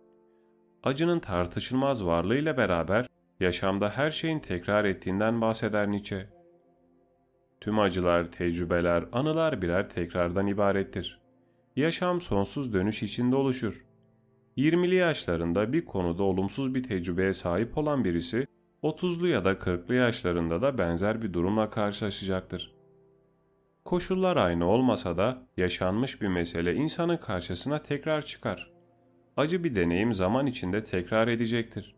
Acının tartışılmaz varlığıyla beraber yaşamda her şeyin tekrar ettiğinden bahseder Nietzsche. Tüm acılar, tecrübeler, anılar birer tekrardan ibarettir. Yaşam sonsuz dönüş içinde oluşur. 20'li yaşlarında bir konuda olumsuz bir tecrübeye sahip olan birisi 30'lu ya da 40'lı yaşlarında da benzer bir durumla karşılaşacaktır. Koşullar aynı olmasa da yaşanmış bir mesele insanın karşısına tekrar çıkar. Acı bir deneyim zaman içinde tekrar edecektir.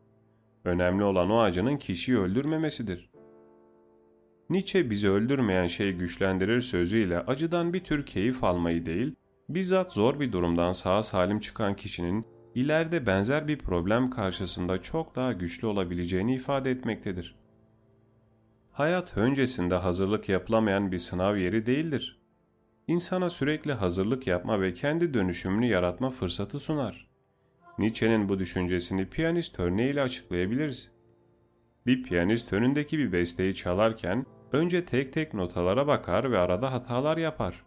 Önemli olan o acının kişiyi öldürmemesidir. Nietzsche bizi öldürmeyen şey güçlendirir sözüyle acıdan bir tür keyif almayı değil, bizzat zor bir durumdan sağ salim çıkan kişinin ileride benzer bir problem karşısında çok daha güçlü olabileceğini ifade etmektedir. Hayat öncesinde hazırlık yapılamayan bir sınav yeri değildir. İnsana sürekli hazırlık yapma ve kendi dönüşümünü yaratma fırsatı sunar. Nietzsche'nin bu düşüncesini piyanist örneğiyle açıklayabiliriz. Bir piyanist önündeki bir besteyi çalarken önce tek tek notalara bakar ve arada hatalar yapar.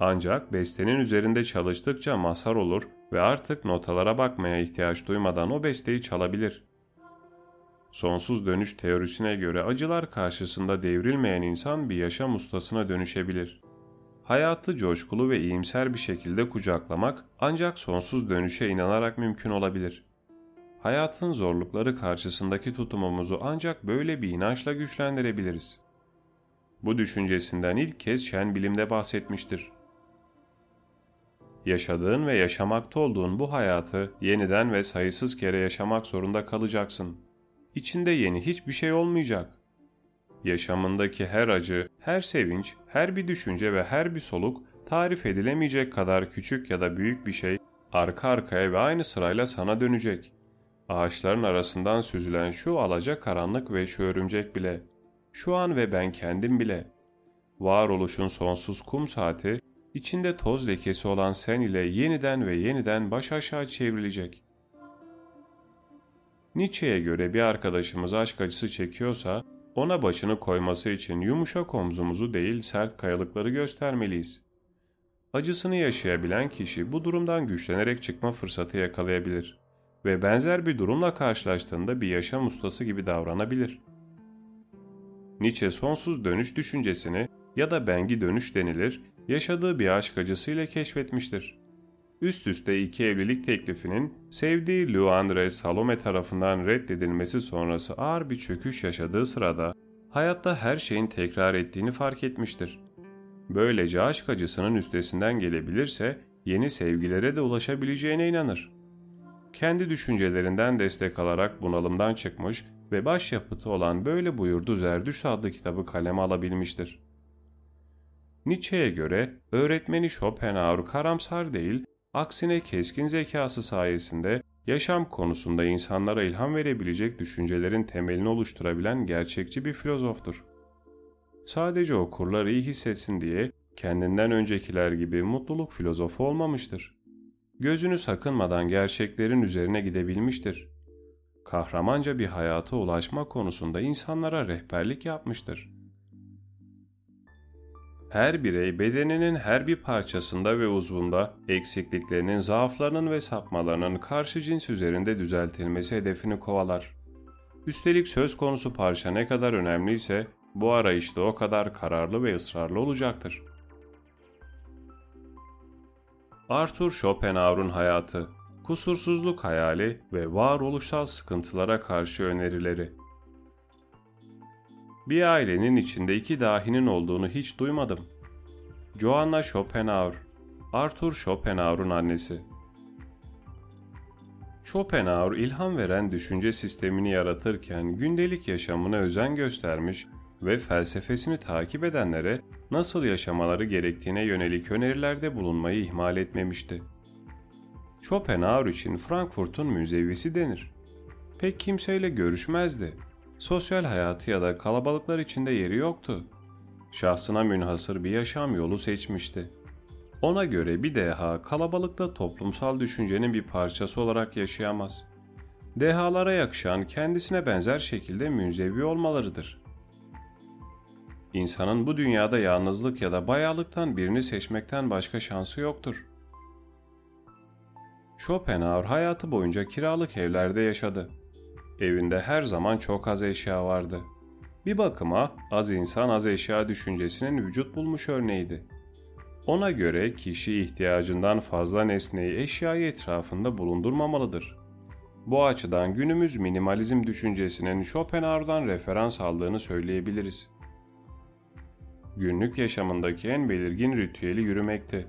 Ancak bestenin üzerinde çalıştıkça mazhar olur ve artık notalara bakmaya ihtiyaç duymadan o besteyi çalabilir. Sonsuz dönüş teorisine göre acılar karşısında devrilmeyen insan bir yaşam ustasına dönüşebilir. Hayatı coşkulu ve iyimser bir şekilde kucaklamak ancak sonsuz dönüşe inanarak mümkün olabilir. Hayatın zorlukları karşısındaki tutumumuzu ancak böyle bir inançla güçlendirebiliriz. Bu düşüncesinden ilk kez Şen bilimde bahsetmiştir. Yaşadığın ve yaşamakta olduğun bu hayatı yeniden ve sayısız kere yaşamak zorunda kalacaksın. İçinde yeni hiçbir şey olmayacak. Yaşamındaki her acı, her sevinç, her bir düşünce ve her bir soluk tarif edilemeyecek kadar küçük ya da büyük bir şey arka arkaya ve aynı sırayla sana dönecek. Ağaçların arasından süzülen şu alaca karanlık ve şu örümcek bile, şu an ve ben kendim bile. Varoluşun sonsuz kum saati içinde toz lekesi olan sen ile yeniden ve yeniden baş aşağı çevrilecek. Nietzsche'ye göre bir arkadaşımız aşk acısı çekiyorsa, ona başını koyması için yumuşak omzumuzu değil sert kayalıkları göstermeliyiz. Acısını yaşayabilen kişi bu durumdan güçlenerek çıkma fırsatı yakalayabilir ve benzer bir durumla karşılaştığında bir yaşam ustası gibi davranabilir. Nietzsche sonsuz dönüş düşüncesini ya da bengi dönüş denilir, yaşadığı bir aşk acısıyla keşfetmiştir. Üst üste iki evlilik teklifinin sevdiği Luandre Salome tarafından reddedilmesi sonrası ağır bir çöküş yaşadığı sırada hayatta her şeyin tekrar ettiğini fark etmiştir. Böylece aşk acısının üstesinden gelebilirse yeni sevgilere de ulaşabileceğine inanır. Kendi düşüncelerinden destek alarak bunalımdan çıkmış ve başyapıtı olan Böyle Buyurdu Zerdüşt adlı kitabı kaleme alabilmiştir. Nietzsche'ye göre öğretmeni Schopenhauer karamsar değil, aksine keskin zekası sayesinde yaşam konusunda insanlara ilham verebilecek düşüncelerin temelini oluşturabilen gerçekçi bir filozoftur. Sadece okurlar iyi hissetsin diye kendinden öncekiler gibi mutluluk filozofu olmamıştır. Gözünü sakınmadan gerçeklerin üzerine gidebilmiştir. Kahramanca bir hayata ulaşma konusunda insanlara rehberlik yapmıştır. Her birey bedeninin her bir parçasında ve uzvunda eksikliklerinin, zaaflarının ve sapmalarının karşı cins üzerinde düzeltilmesi hedefini kovalar. Üstelik söz konusu parça ne kadar önemliyse bu arayışta o kadar kararlı ve ısrarlı olacaktır. Arthur Schopenhauer'un hayatı kusursuzluk hayali ve varoluşsal sıkıntılara karşı önerileri. Bir ailenin içinde iki dahinin olduğunu hiç duymadım. Joanna Schopenhauer, Arthur Schopenhauer'un annesi. Schopenhauer ilham veren düşünce sistemini yaratırken gündelik yaşamına özen göstermiş ve felsefesini takip edenlere nasıl yaşamaları gerektiğine yönelik önerilerde bulunmayı ihmal etmemişti. Schopenhauer için Frankfurt'un müzevisi denir. Pek kimseyle görüşmezdi. Sosyal hayatı ya da kalabalıklar içinde yeri yoktu. Şahsına münhasır bir yaşam yolu seçmişti. Ona göre bir deha kalabalıkta toplumsal düşüncenin bir parçası olarak yaşayamaz. Dehalara yakışan kendisine benzer şekilde münzevi olmalarıdır. İnsanın bu dünyada yalnızlık ya da bayağılıktan birini seçmekten başka şansı yoktur. Schopenhauer hayatı boyunca kiralık evlerde yaşadı. Evinde her zaman çok az eşya vardı. Bir bakıma az insan az eşya düşüncesinin vücut bulmuş örneğiydi. Ona göre kişi ihtiyacından fazla nesneyi eşyayı etrafında bulundurmamalıdır. Bu açıdan günümüz minimalizm düşüncesinin Schopenhauer'dan referans aldığını söyleyebiliriz. Günlük yaşamındaki en belirgin ritüeli yürümekti.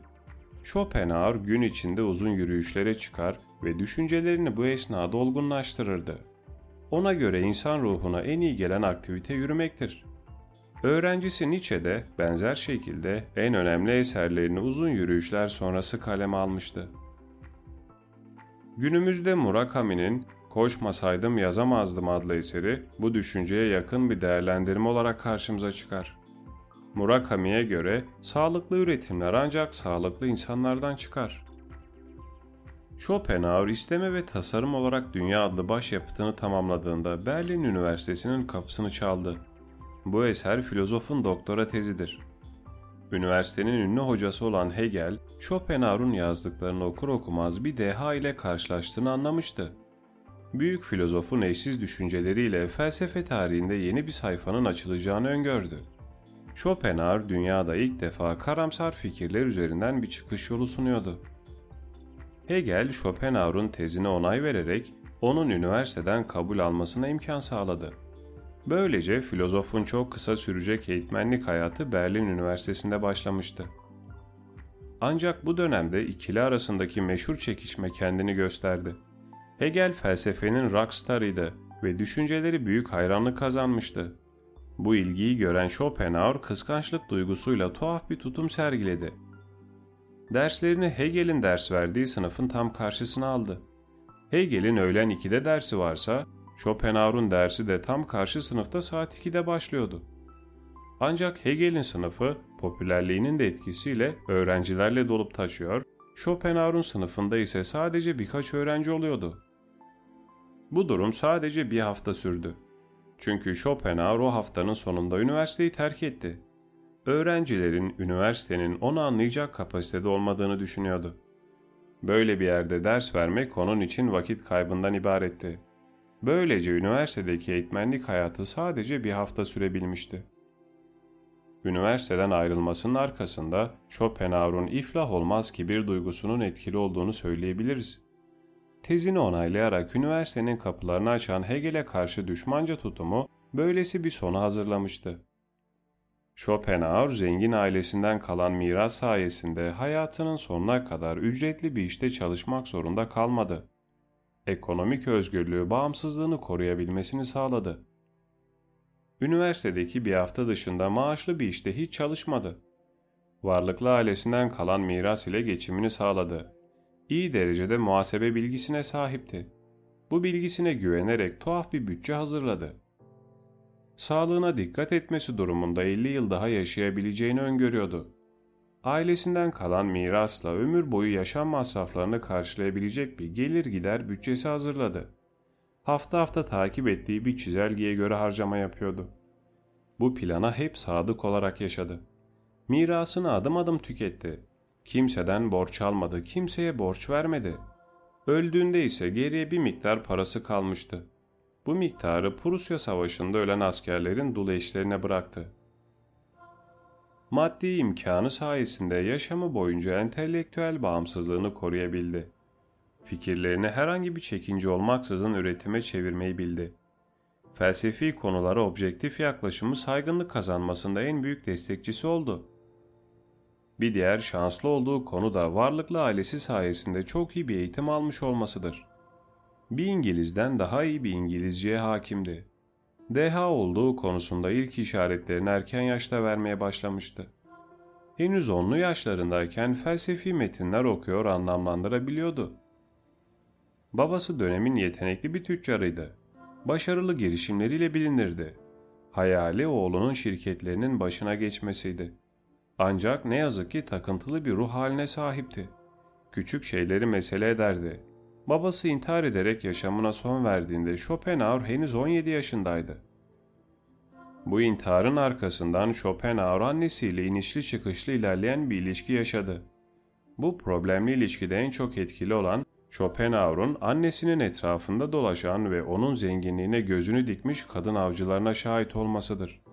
Schopenhauer gün içinde uzun yürüyüşlere çıkar ve düşüncelerini bu esnada olgunlaştırırdı. Ona göre insan ruhuna en iyi gelen aktivite yürümektir. Öğrencisi Nietzsche de benzer şekilde en önemli eserlerini uzun yürüyüşler sonrası kaleme almıştı. Günümüzde Murakami'nin Koşmasaydım yazamazdım adlı eseri bu düşünceye yakın bir değerlendirme olarak karşımıza çıkar. Murakami'ye göre sağlıklı üretimler ancak sağlıklı insanlardan çıkar. Schopenhauer isteme ve tasarım olarak Dünya adlı başyapıtını tamamladığında Berlin Üniversitesi'nin kapısını çaldı. Bu eser filozofun doktora tezidir. Üniversitenin ünlü hocası olan Hegel, Schopenhauer'un yazdıklarını okur okumaz bir deha ile karşılaştığını anlamıştı. Büyük filozofun eşsiz düşünceleriyle felsefe tarihinde yeni bir sayfanın açılacağını öngördü. Schopenhauer dünyada ilk defa karamsar fikirler üzerinden bir çıkış yolu sunuyordu. Hegel, Schopenhauer'un tezine onay vererek onun üniversiteden kabul almasına imkan sağladı. Böylece filozofun çok kısa sürecek eğitmenlik hayatı Berlin Üniversitesi'nde başlamıştı. Ancak bu dönemde ikili arasındaki meşhur çekişme kendini gösterdi. Hegel felsefenin rockstarıydı ve düşünceleri büyük hayranlık kazanmıştı. Bu ilgiyi gören Schopenhauer kıskançlık duygusuyla tuhaf bir tutum sergiledi. Derslerini Hegel'in ders verdiği sınıfın tam karşısına aldı. Hegel'in öğlen 2'de dersi varsa Schopenhauer'un dersi de tam karşı sınıfta saat 2'de başlıyordu. Ancak Hegel'in sınıfı popülerliğinin de etkisiyle öğrencilerle dolup taşıyor, Schopenhauer'un sınıfında ise sadece birkaç öğrenci oluyordu. Bu durum sadece bir hafta sürdü. Çünkü Schopenhauer o haftanın sonunda üniversiteyi terk etti. Öğrencilerin üniversitenin onu anlayacak kapasitede olmadığını düşünüyordu. Böyle bir yerde ders vermek onun için vakit kaybından ibaretti. Böylece üniversitedeki eğitmenlik hayatı sadece bir hafta sürebilmişti. Üniversiteden ayrılmasının arkasında Schopenhauer'un iflah olmaz kibir duygusunun etkili olduğunu söyleyebiliriz. Tezini onaylayarak üniversitenin kapılarını açan Hegel'e karşı düşmanca tutumu böylesi bir sona hazırlamıştı. Schopenhauer zengin ailesinden kalan miras sayesinde hayatının sonuna kadar ücretli bir işte çalışmak zorunda kalmadı. Ekonomik özgürlüğü bağımsızlığını koruyabilmesini sağladı. Üniversitedeki bir hafta dışında maaşlı bir işte hiç çalışmadı. Varlıklı ailesinden kalan miras ile geçimini sağladı iyi derecede muhasebe bilgisine sahipti. Bu bilgisine güvenerek tuhaf bir bütçe hazırladı. Sağlığına dikkat etmesi durumunda 50 yıl daha yaşayabileceğini öngörüyordu. Ailesinden kalan mirasla ömür boyu yaşam masraflarını karşılayabilecek bir gelir gider bütçesi hazırladı. Hafta hafta takip ettiği bir çizelgeye göre harcama yapıyordu. Bu plana hep sadık olarak yaşadı. Mirasını adım adım tüketti Kimseden borç almadı, kimseye borç vermedi. Öldüğünde ise geriye bir miktar parası kalmıştı. Bu miktarı Prusya Savaşı'nda ölen askerlerin dul eşlerine bıraktı. Maddi imkanı sayesinde yaşamı boyunca entelektüel bağımsızlığını koruyabildi. Fikirlerini herhangi bir çekince olmaksızın üretime çevirmeyi bildi. Felsefi konulara objektif yaklaşımı saygınlık kazanmasında en büyük destekçisi oldu. Bir diğer şanslı olduğu konu da varlıklı ailesi sayesinde çok iyi bir eğitim almış olmasıdır. Bir İngiliz'den daha iyi bir İngilizceye hakimdi. Deha olduğu konusunda ilk işaretlerini erken yaşta vermeye başlamıştı. Henüz onlu yaşlarındayken felsefi metinler okuyor anlamlandırabiliyordu. Babası dönemin yetenekli bir tüccarıydı. Başarılı girişimleriyle bilinirdi. Hayali oğlunun şirketlerinin başına geçmesiydi. Ancak ne yazık ki takıntılı bir ruh haline sahipti. Küçük şeyleri mesele ederdi. Babası intihar ederek yaşamına son verdiğinde Schopenhauer henüz 17 yaşındaydı. Bu intiharın arkasından Schopenhauer annesiyle inişli çıkışlı ilerleyen bir ilişki yaşadı. Bu problemli ilişkide en çok etkili olan Schopenhauer'un annesinin etrafında dolaşan ve onun zenginliğine gözünü dikmiş kadın avcılarına şahit olmasıdır.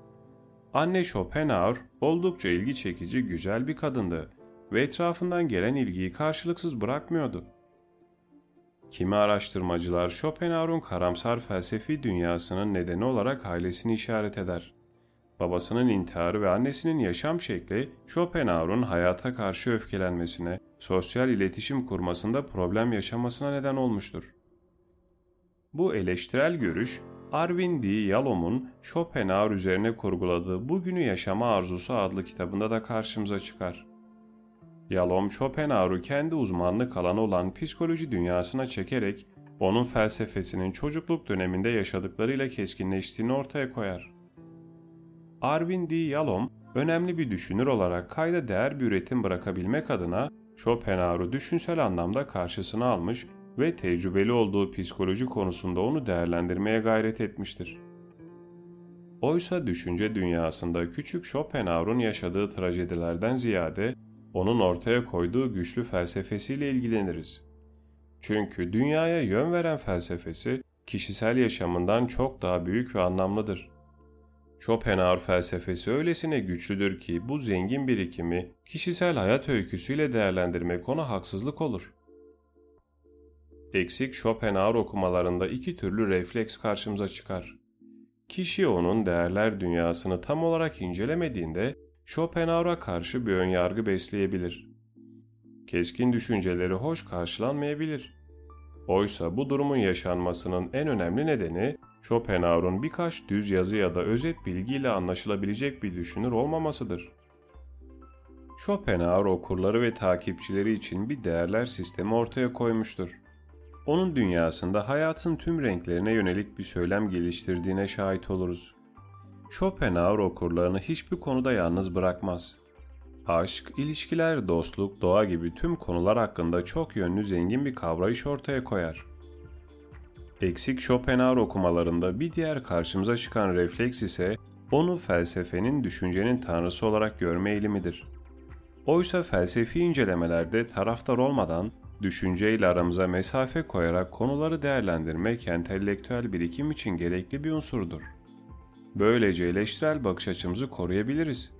Anne Schopenhauer oldukça ilgi çekici güzel bir kadındı ve etrafından gelen ilgiyi karşılıksız bırakmıyordu. Kimi araştırmacılar Schopenhauer'un karamsar felsefi dünyasının nedeni olarak ailesini işaret eder. Babasının intiharı ve annesinin yaşam şekli Schopenhauer'un hayata karşı öfkelenmesine, sosyal iletişim kurmasında problem yaşamasına neden olmuştur. Bu eleştirel görüş, Arvin D. Yalom'un Schopenhauer üzerine kurguladığı Bugünü Yaşama Arzusu adlı kitabında da karşımıza çıkar. Yalom Schopenhauer'u kendi uzmanlık alanı olan psikoloji dünyasına çekerek onun felsefesinin çocukluk döneminde yaşadıklarıyla keskinleştiğini ortaya koyar. Arvin D. Yalom, önemli bir düşünür olarak kayda değer bir üretim bırakabilmek adına Schopenhauer'u düşünsel anlamda karşısına almış ve tecrübeli olduğu psikoloji konusunda onu değerlendirmeye gayret etmiştir. Oysa düşünce dünyasında küçük Schopenhauer'un yaşadığı trajedilerden ziyade onun ortaya koyduğu güçlü felsefesiyle ilgileniriz. Çünkü dünyaya yön veren felsefesi kişisel yaşamından çok daha büyük ve anlamlıdır. Schopenhauer felsefesi öylesine güçlüdür ki bu zengin birikimi kişisel hayat öyküsüyle değerlendirmek ona haksızlık olur. Eksik Schopenhauer okumalarında iki türlü refleks karşımıza çıkar. Kişi onun değerler dünyasını tam olarak incelemediğinde Schopenhauer'a karşı bir önyargı besleyebilir. Keskin düşünceleri hoş karşılanmayabilir. Oysa bu durumun yaşanmasının en önemli nedeni Schopenhauer'un birkaç düz yazı ya da özet bilgiyle anlaşılabilecek bir düşünür olmamasıdır. Schopenhauer okurları ve takipçileri için bir değerler sistemi ortaya koymuştur. Onun dünyasında hayatın tüm renklerine yönelik bir söylem geliştirdiğine şahit oluruz. Schopenhauer okurlarını hiçbir konuda yalnız bırakmaz. Aşk, ilişkiler, dostluk, doğa gibi tüm konular hakkında çok yönlü zengin bir kavrayış ortaya koyar. Eksik Schopenhauer okumalarında bir diğer karşımıza çıkan refleks ise onu felsefenin düşüncenin tanrısı olarak görme eğilimidir. Oysa felsefi incelemelerde taraftar olmadan düşünceyle aramıza mesafe koyarak konuları değerlendirmek entelektüel birikim için gerekli bir unsurdur. Böylece eleştirel bakış açımızı koruyabiliriz.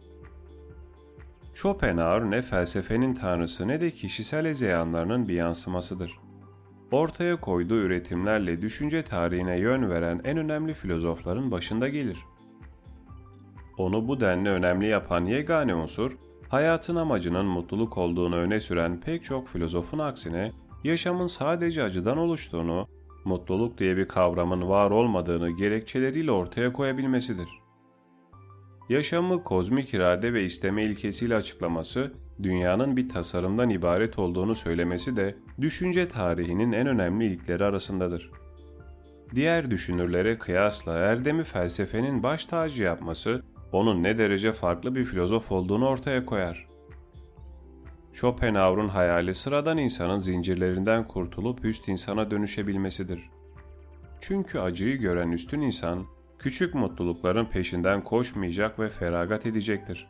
Schopenhauer ne felsefenin tanrısı ne de kişisel ezeyanlarının bir yansımasıdır. Ortaya koyduğu üretimlerle düşünce tarihine yön veren en önemli filozofların başında gelir. Onu bu denli önemli yapan yegane unsur, hayatın amacının mutluluk olduğunu öne süren pek çok filozofun aksine yaşamın sadece acıdan oluştuğunu mutluluk diye bir kavramın var olmadığını gerekçeleriyle ortaya koyabilmesidir. Yaşamı kozmik irade ve isteme ilkesiyle açıklaması, dünyanın bir tasarımdan ibaret olduğunu söylemesi de düşünce tarihinin en önemli ilkleri arasındadır. Diğer düşünürlere kıyasla erdemi felsefenin baş tacı yapması, onun ne derece farklı bir filozof olduğunu ortaya koyar. Schopenhauer'un hayali sıradan insanın zincirlerinden kurtulup üst insana dönüşebilmesidir. Çünkü acıyı gören üstün insan, küçük mutlulukların peşinden koşmayacak ve feragat edecektir.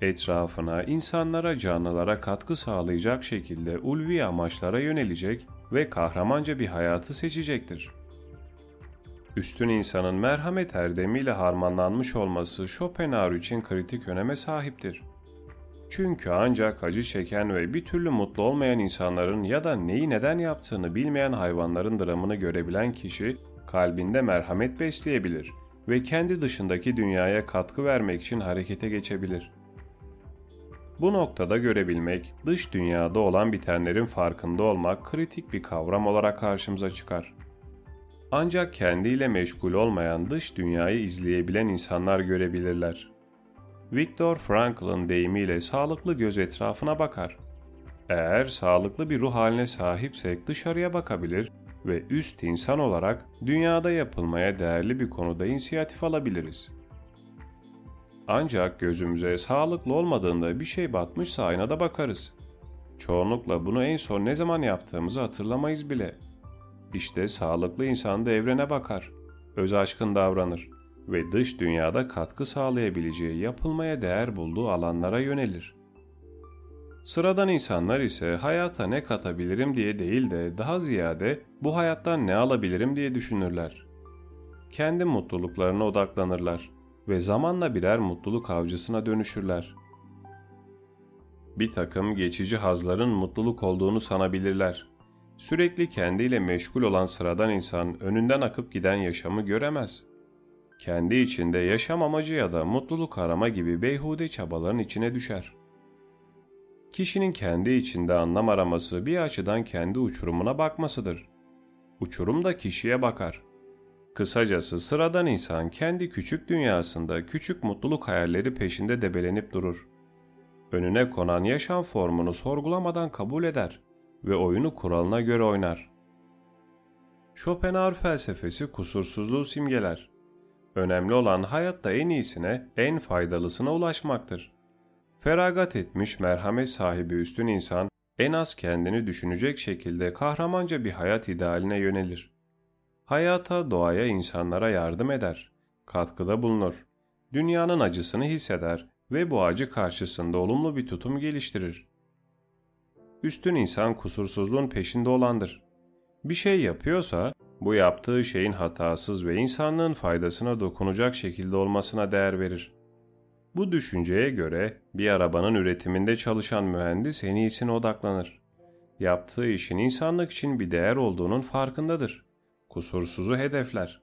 Etrafına, insanlara, canlılara katkı sağlayacak şekilde ulvi amaçlara yönelecek ve kahramanca bir hayatı seçecektir. Üstün insanın merhamet erdemiyle harmanlanmış olması Schopenhauer için kritik öneme sahiptir. Çünkü ancak acı çeken ve bir türlü mutlu olmayan insanların ya da neyi neden yaptığını bilmeyen hayvanların dramını görebilen kişi kalbinde merhamet besleyebilir ve kendi dışındaki dünyaya katkı vermek için harekete geçebilir. Bu noktada görebilmek, dış dünyada olan bitenlerin farkında olmak kritik bir kavram olarak karşımıza çıkar. Ancak kendiyle meşgul olmayan dış dünyayı izleyebilen insanlar görebilirler. Viktor Frankl'ın deyimiyle sağlıklı göz etrafına bakar. Eğer sağlıklı bir ruh haline sahipsek dışarıya bakabilir ve üst insan olarak dünyada yapılmaya değerli bir konuda inisiyatif alabiliriz. Ancak gözümüze sağlıklı olmadığında bir şey batmışsa aynada bakarız. Çoğunlukla bunu en son ne zaman yaptığımızı hatırlamayız bile. İşte sağlıklı insan da evrene bakar, öz aşkın davranır ve dış dünyada katkı sağlayabileceği yapılmaya değer bulduğu alanlara yönelir. Sıradan insanlar ise hayata ne katabilirim diye değil de daha ziyade bu hayattan ne alabilirim diye düşünürler. Kendi mutluluklarına odaklanırlar ve zamanla birer mutluluk avcısına dönüşürler. Bir takım geçici hazların mutluluk olduğunu sanabilirler. Sürekli kendiyle meşgul olan sıradan insan önünden akıp giden yaşamı göremez. Kendi içinde yaşam amacı ya da mutluluk arama gibi beyhude çabaların içine düşer. Kişinin kendi içinde anlam araması bir açıdan kendi uçurumuna bakmasıdır. Uçurum da kişiye bakar. Kısacası sıradan insan kendi küçük dünyasında küçük mutluluk hayalleri peşinde debelenip durur. Önüne konan yaşam formunu sorgulamadan kabul eder ve oyunu kuralına göre oynar. Schopenhauer felsefesi kusursuzluğu simgeler. Önemli olan hayatta en iyisine, en faydalısına ulaşmaktır. Feragat etmiş merhamet sahibi üstün insan en az kendini düşünecek şekilde kahramanca bir hayat idealine yönelir. Hayata, doğaya, insanlara yardım eder, katkıda bulunur, dünyanın acısını hisseder ve bu acı karşısında olumlu bir tutum geliştirir. Üstün insan kusursuzluğun peşinde olandır. Bir şey yapıyorsa bu yaptığı şeyin hatasız ve insanlığın faydasına dokunacak şekilde olmasına değer verir. Bu düşünceye göre bir arabanın üretiminde çalışan mühendis en iyisine odaklanır. Yaptığı işin insanlık için bir değer olduğunun farkındadır. Kusursuzu hedefler.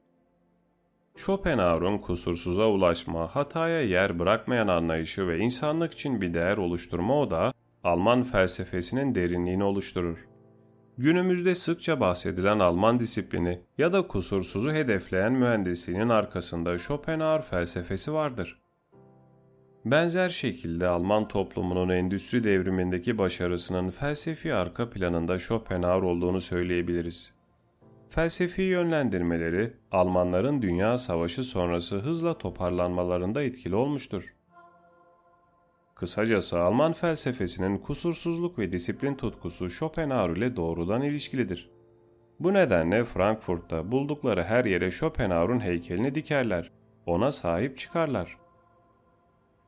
Schopenhauer'un kusursuza ulaşma, hataya yer bırakmayan anlayışı ve insanlık için bir değer oluşturma o da Alman felsefesinin derinliğini oluşturur. Günümüzde sıkça bahsedilen Alman disiplini ya da kusursuzu hedefleyen mühendisliğinin arkasında Schopenhauer felsefesi vardır. Benzer şekilde Alman toplumunun endüstri devrimindeki başarısının felsefi arka planında Schopenhauer olduğunu söyleyebiliriz. Felsefi yönlendirmeleri Almanların Dünya Savaşı sonrası hızla toparlanmalarında etkili olmuştur. Kısacası Alman felsefesinin kusursuzluk ve disiplin tutkusu Schopenhauer ile doğrudan ilişkilidir. Bu nedenle Frankfurt'ta buldukları her yere Schopenhauer'un heykelini dikerler, ona sahip çıkarlar.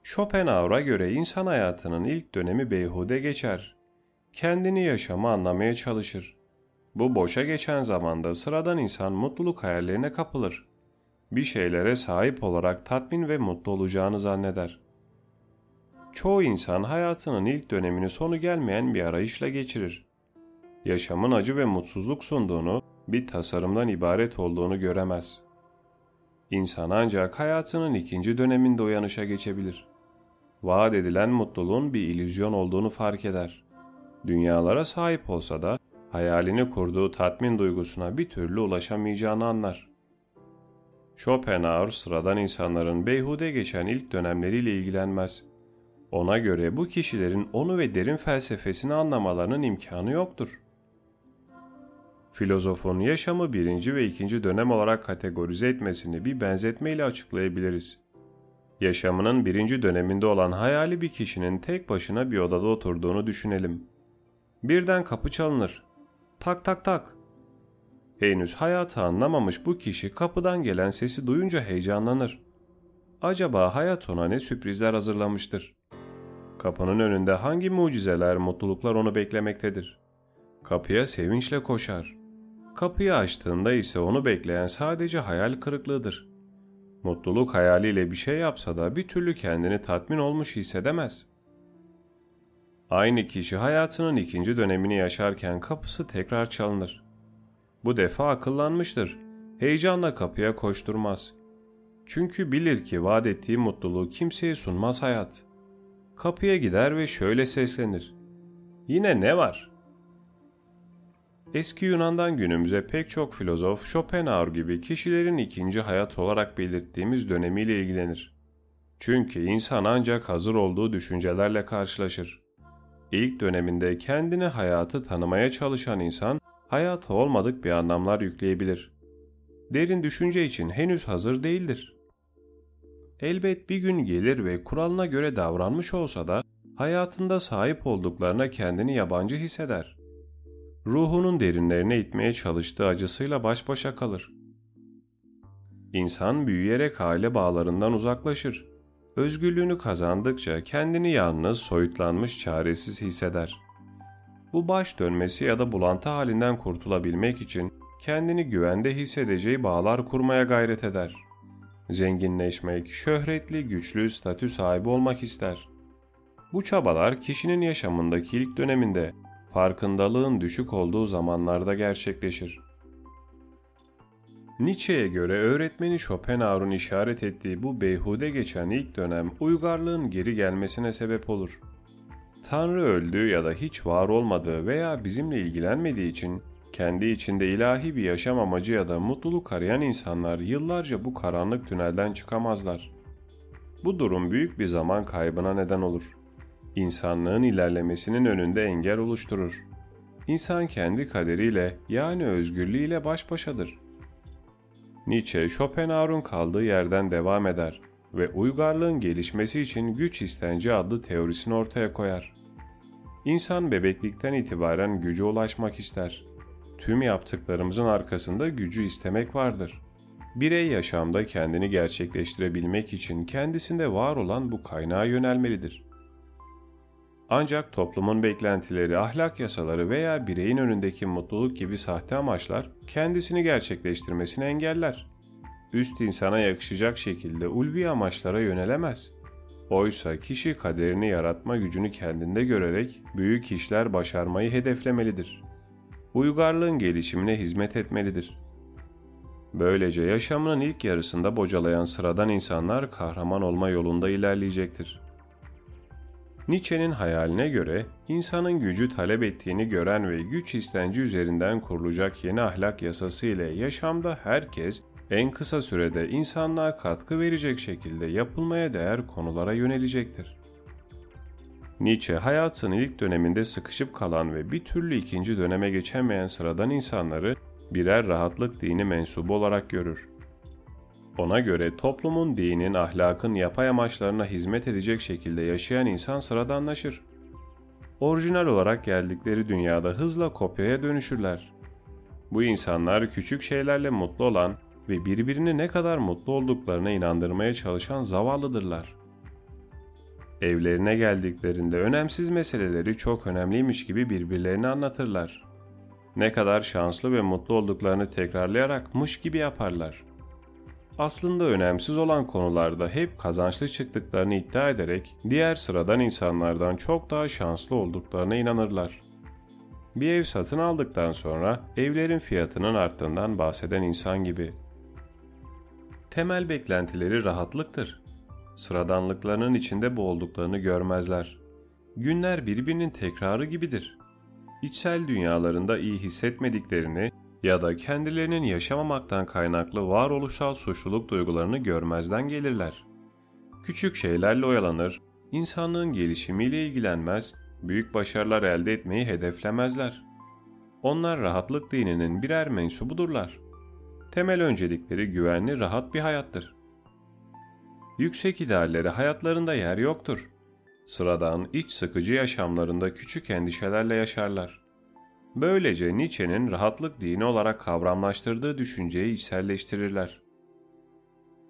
Schopenhauer'a göre insan hayatının ilk dönemi beyhude geçer. Kendini yaşamı anlamaya çalışır. Bu boşa geçen zamanda sıradan insan mutluluk hayallerine kapılır. Bir şeylere sahip olarak tatmin ve mutlu olacağını zanneder. Çoğu insan hayatının ilk dönemini sonu gelmeyen bir arayışla geçirir. Yaşamın acı ve mutsuzluk sunduğunu, bir tasarımdan ibaret olduğunu göremez. İnsan ancak hayatının ikinci döneminde uyanışa geçebilir. Vaat edilen mutluluğun bir ilüzyon olduğunu fark eder. Dünyalara sahip olsa da hayalini kurduğu tatmin duygusuna bir türlü ulaşamayacağını anlar. Schopenhauer sıradan insanların beyhude geçen ilk dönemleriyle ilgilenmez. Ona göre bu kişilerin onu ve derin felsefesini anlamalarının imkanı yoktur. Filozofun yaşamı birinci ve ikinci dönem olarak kategorize etmesini bir benzetmeyle açıklayabiliriz. Yaşamının birinci döneminde olan hayali bir kişinin tek başına bir odada oturduğunu düşünelim. Birden kapı çalınır. Tak tak tak. Henüz hayatı anlamamış bu kişi kapıdan gelen sesi duyunca heyecanlanır. Acaba hayat ona ne sürprizler hazırlamıştır? Kapının önünde hangi mucizeler, mutluluklar onu beklemektedir? Kapıya sevinçle koşar. Kapıyı açtığında ise onu bekleyen sadece hayal kırıklığıdır. Mutluluk hayaliyle bir şey yapsa da bir türlü kendini tatmin olmuş hissedemez. Aynı kişi hayatının ikinci dönemini yaşarken kapısı tekrar çalınır. Bu defa akıllanmıştır. Heyecanla kapıya koşturmaz. Çünkü bilir ki vaat ettiği mutluluğu kimseye sunmaz hayat. Kapıya gider ve şöyle seslenir. Yine ne var? Eski Yunan'dan günümüze pek çok filozof Schopenhauer gibi kişilerin ikinci hayat olarak belirttiğimiz dönemiyle ilgilenir. Çünkü insan ancak hazır olduğu düşüncelerle karşılaşır. İlk döneminde kendini hayatı tanımaya çalışan insan hayata olmadık bir anlamlar yükleyebilir. Derin düşünce için henüz hazır değildir. Elbet bir gün gelir ve kuralına göre davranmış olsa da hayatında sahip olduklarına kendini yabancı hisseder. Ruhunun derinlerine itmeye çalıştığı acısıyla baş başa kalır. İnsan büyüyerek aile bağlarından uzaklaşır. Özgürlüğünü kazandıkça kendini yalnız, soyutlanmış, çaresiz hisseder. Bu baş dönmesi ya da bulantı halinden kurtulabilmek için kendini güvende hissedeceği bağlar kurmaya gayret eder. Zenginleşmek, şöhretli, güçlü, statü sahibi olmak ister. Bu çabalar kişinin yaşamındaki ilk döneminde farkındalığın düşük olduğu zamanlarda gerçekleşir. Nietzsche'ye göre öğretmeni Schopenhauer'un işaret ettiği bu beyhude geçen ilk dönem uygarlığın geri gelmesine sebep olur. Tanrı öldüğü ya da hiç var olmadığı veya bizimle ilgilenmediği için kendi içinde ilahi bir yaşam amacı ya da mutluluk arayan insanlar yıllarca bu karanlık tünelden çıkamazlar. Bu durum büyük bir zaman kaybına neden olur. İnsanlığın ilerlemesinin önünde engel oluşturur. İnsan kendi kaderiyle yani özgürlüğüyle baş başadır. Nietzsche, Schopenhauer'un kaldığı yerden devam eder ve uygarlığın gelişmesi için güç istenci adlı teorisini ortaya koyar. İnsan bebeklikten itibaren güce ulaşmak ister. Tüm yaptıklarımızın arkasında gücü istemek vardır. Birey yaşamda kendini gerçekleştirebilmek için kendisinde var olan bu kaynağa yönelmelidir. Ancak toplumun beklentileri, ahlak yasaları veya bireyin önündeki mutluluk gibi sahte amaçlar kendisini gerçekleştirmesini engeller. Üst insana yakışacak şekilde ulvi amaçlara yönelemez. Oysa kişi kaderini yaratma gücünü kendinde görerek büyük işler başarmayı hedeflemelidir. Uygarlığın gelişimine hizmet etmelidir. Böylece yaşamının ilk yarısında bocalayan sıradan insanlar kahraman olma yolunda ilerleyecektir. Nietzsche'nin hayaline göre insanın gücü talep ettiğini gören ve güç istenci üzerinden kurulacak yeni ahlak yasası ile yaşamda herkes en kısa sürede insanlığa katkı verecek şekilde yapılmaya değer konulara yönelecektir. Nietzsche hayatının ilk döneminde sıkışıp kalan ve bir türlü ikinci döneme geçemeyen sıradan insanları birer rahatlık dini mensubu olarak görür. Ona göre toplumun, dinin, ahlakın yapay amaçlarına hizmet edecek şekilde yaşayan insan sıradanlaşır. Orijinal olarak geldikleri dünyada hızla kopyaya dönüşürler. Bu insanlar küçük şeylerle mutlu olan ve birbirini ne kadar mutlu olduklarına inandırmaya çalışan zavallıdırlar. Evlerine geldiklerinde önemsiz meseleleri çok önemliymiş gibi birbirlerine anlatırlar. Ne kadar şanslı ve mutlu olduklarını tekrarlayarak mış gibi yaparlar aslında önemsiz olan konularda hep kazançlı çıktıklarını iddia ederek diğer sıradan insanlardan çok daha şanslı olduklarına inanırlar. Bir ev satın aldıktan sonra evlerin fiyatının arttığından bahseden insan gibi. Temel beklentileri rahatlıktır. Sıradanlıklarının içinde boğulduklarını görmezler. Günler birbirinin tekrarı gibidir. İçsel dünyalarında iyi hissetmediklerini ya da kendilerinin yaşamamaktan kaynaklı varoluşsal suçluluk duygularını görmezden gelirler. Küçük şeylerle oyalanır, insanlığın gelişimiyle ilgilenmez, büyük başarılar elde etmeyi hedeflemezler. Onlar rahatlık dininin birer mensubudurlar. Temel öncelikleri güvenli, rahat bir hayattır. Yüksek idealleri hayatlarında yer yoktur. Sıradan, iç sıkıcı yaşamlarında küçük endişelerle yaşarlar. Böylece Nietzsche'nin rahatlık dini olarak kavramlaştırdığı düşünceyi içselleştirirler.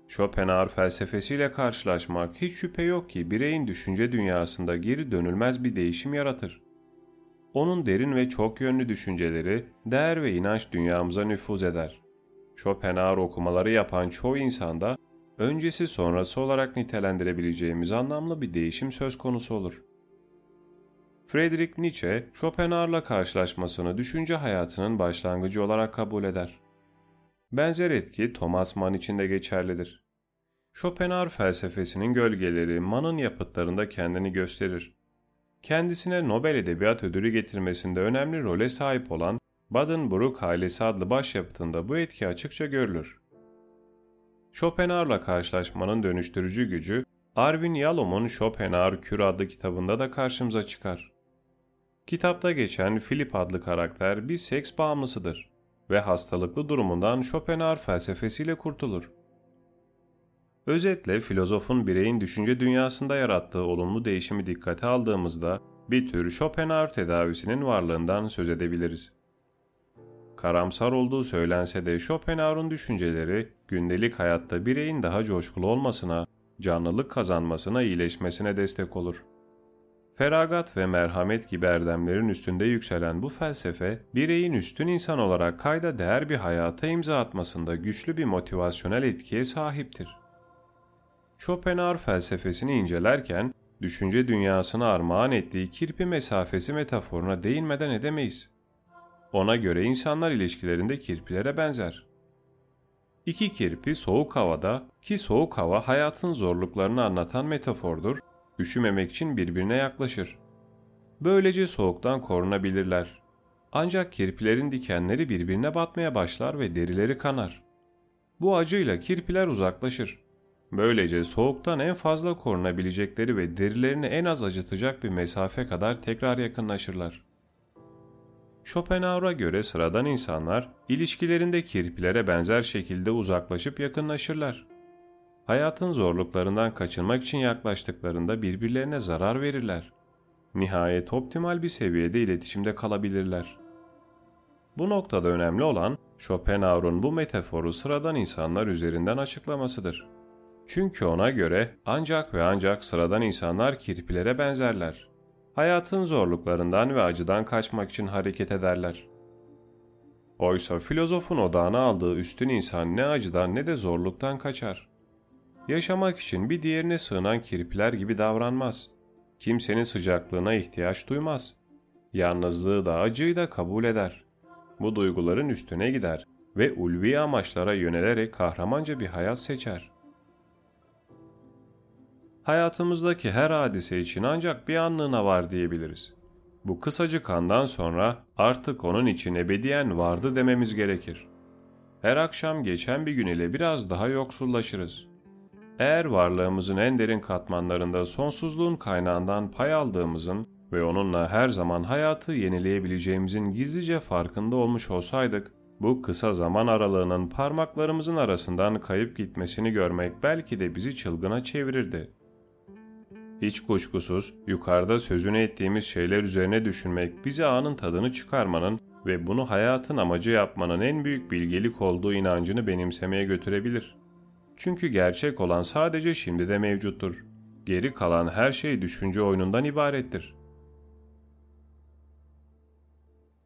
Schopenhauer felsefesiyle karşılaşmak hiç şüphe yok ki bireyin düşünce dünyasında geri dönülmez bir değişim yaratır. Onun derin ve çok yönlü düşünceleri değer ve inanç dünyamıza nüfuz eder. Schopenhauer okumaları yapan çoğu insanda öncesi sonrası olarak nitelendirebileceğimiz anlamlı bir değişim söz konusu olur. Friedrich Nietzsche, Schopenhauer'la karşılaşmasını düşünce hayatının başlangıcı olarak kabul eder. Benzer etki Thomas Mann için de geçerlidir. Schopenhauer felsefesinin gölgeleri Mann'ın yapıtlarında kendini gösterir. Kendisine Nobel Edebiyat Ödülü getirmesinde önemli role sahip olan Baden-Brooke ailesi adlı başyapıtında bu etki açıkça görülür. Schopenhauer'la karşılaşmanın dönüştürücü gücü, Arvin Yalom'un Schopenhauer Kür adlı kitabında da karşımıza çıkar. Kitapta geçen Philip adlı karakter bir seks bağımlısıdır ve hastalıklı durumundan Schopenhauer felsefesiyle kurtulur. Özetle filozofun bireyin düşünce dünyasında yarattığı olumlu değişimi dikkate aldığımızda bir tür Schopenhauer tedavisinin varlığından söz edebiliriz. Karamsar olduğu söylense de Schopenhauer'un düşünceleri gündelik hayatta bireyin daha coşkulu olmasına, canlılık kazanmasına, iyileşmesine destek olur. Feragat ve merhamet gibi erdemlerin üstünde yükselen bu felsefe, bireyin üstün insan olarak kayda değer bir hayata imza atmasında güçlü bir motivasyonel etkiye sahiptir. Schopenhauer felsefesini incelerken, düşünce dünyasına armağan ettiği kirpi mesafesi metaforuna değinmeden edemeyiz. Ona göre insanlar ilişkilerinde kirpilere benzer. İki kirpi soğuk havada ki soğuk hava hayatın zorluklarını anlatan metafordur, üşümemek için birbirine yaklaşır. Böylece soğuktan korunabilirler. Ancak kirpilerin dikenleri birbirine batmaya başlar ve derileri kanar. Bu acıyla kirpiler uzaklaşır. Böylece soğuktan en fazla korunabilecekleri ve derilerini en az acıtacak bir mesafe kadar tekrar yakınlaşırlar. Schopenhauer'a göre sıradan insanlar ilişkilerinde kirpilere benzer şekilde uzaklaşıp yakınlaşırlar. Hayatın zorluklarından kaçınmak için yaklaştıklarında birbirlerine zarar verirler. Nihayet optimal bir seviyede iletişimde kalabilirler. Bu noktada önemli olan Schopenhauer'un bu metaforu sıradan insanlar üzerinden açıklamasıdır. Çünkü ona göre ancak ve ancak sıradan insanlar kirpilere benzerler. Hayatın zorluklarından ve acıdan kaçmak için hareket ederler. Oysa filozofun odağına aldığı üstün insan ne acıdan ne de zorluktan kaçar. Yaşamak için bir diğerine sığınan kirpiler gibi davranmaz. Kimsenin sıcaklığına ihtiyaç duymaz. Yalnızlığı da acıyı da kabul eder. Bu duyguların üstüne gider ve ulvi amaçlara yönelerek kahramanca bir hayat seçer. Hayatımızdaki her hadise için ancak bir anlığına var diyebiliriz. Bu kısacık andan sonra artık onun için ebediyen vardı dememiz gerekir. Her akşam geçen bir gün ile biraz daha yoksullaşırız. Eğer varlığımızın en derin katmanlarında sonsuzluğun kaynağından pay aldığımızın ve onunla her zaman hayatı yenileyebileceğimizin gizlice farkında olmuş olsaydık, bu kısa zaman aralığının parmaklarımızın arasından kayıp gitmesini görmek belki de bizi çılgına çevirirdi. Hiç kuşkusuz yukarıda sözünü ettiğimiz şeyler üzerine düşünmek bize anın tadını çıkarmanın ve bunu hayatın amacı yapmanın en büyük bilgelik olduğu inancını benimsemeye götürebilir. Çünkü gerçek olan sadece şimdi de mevcuttur. Geri kalan her şey düşünce oyunundan ibarettir.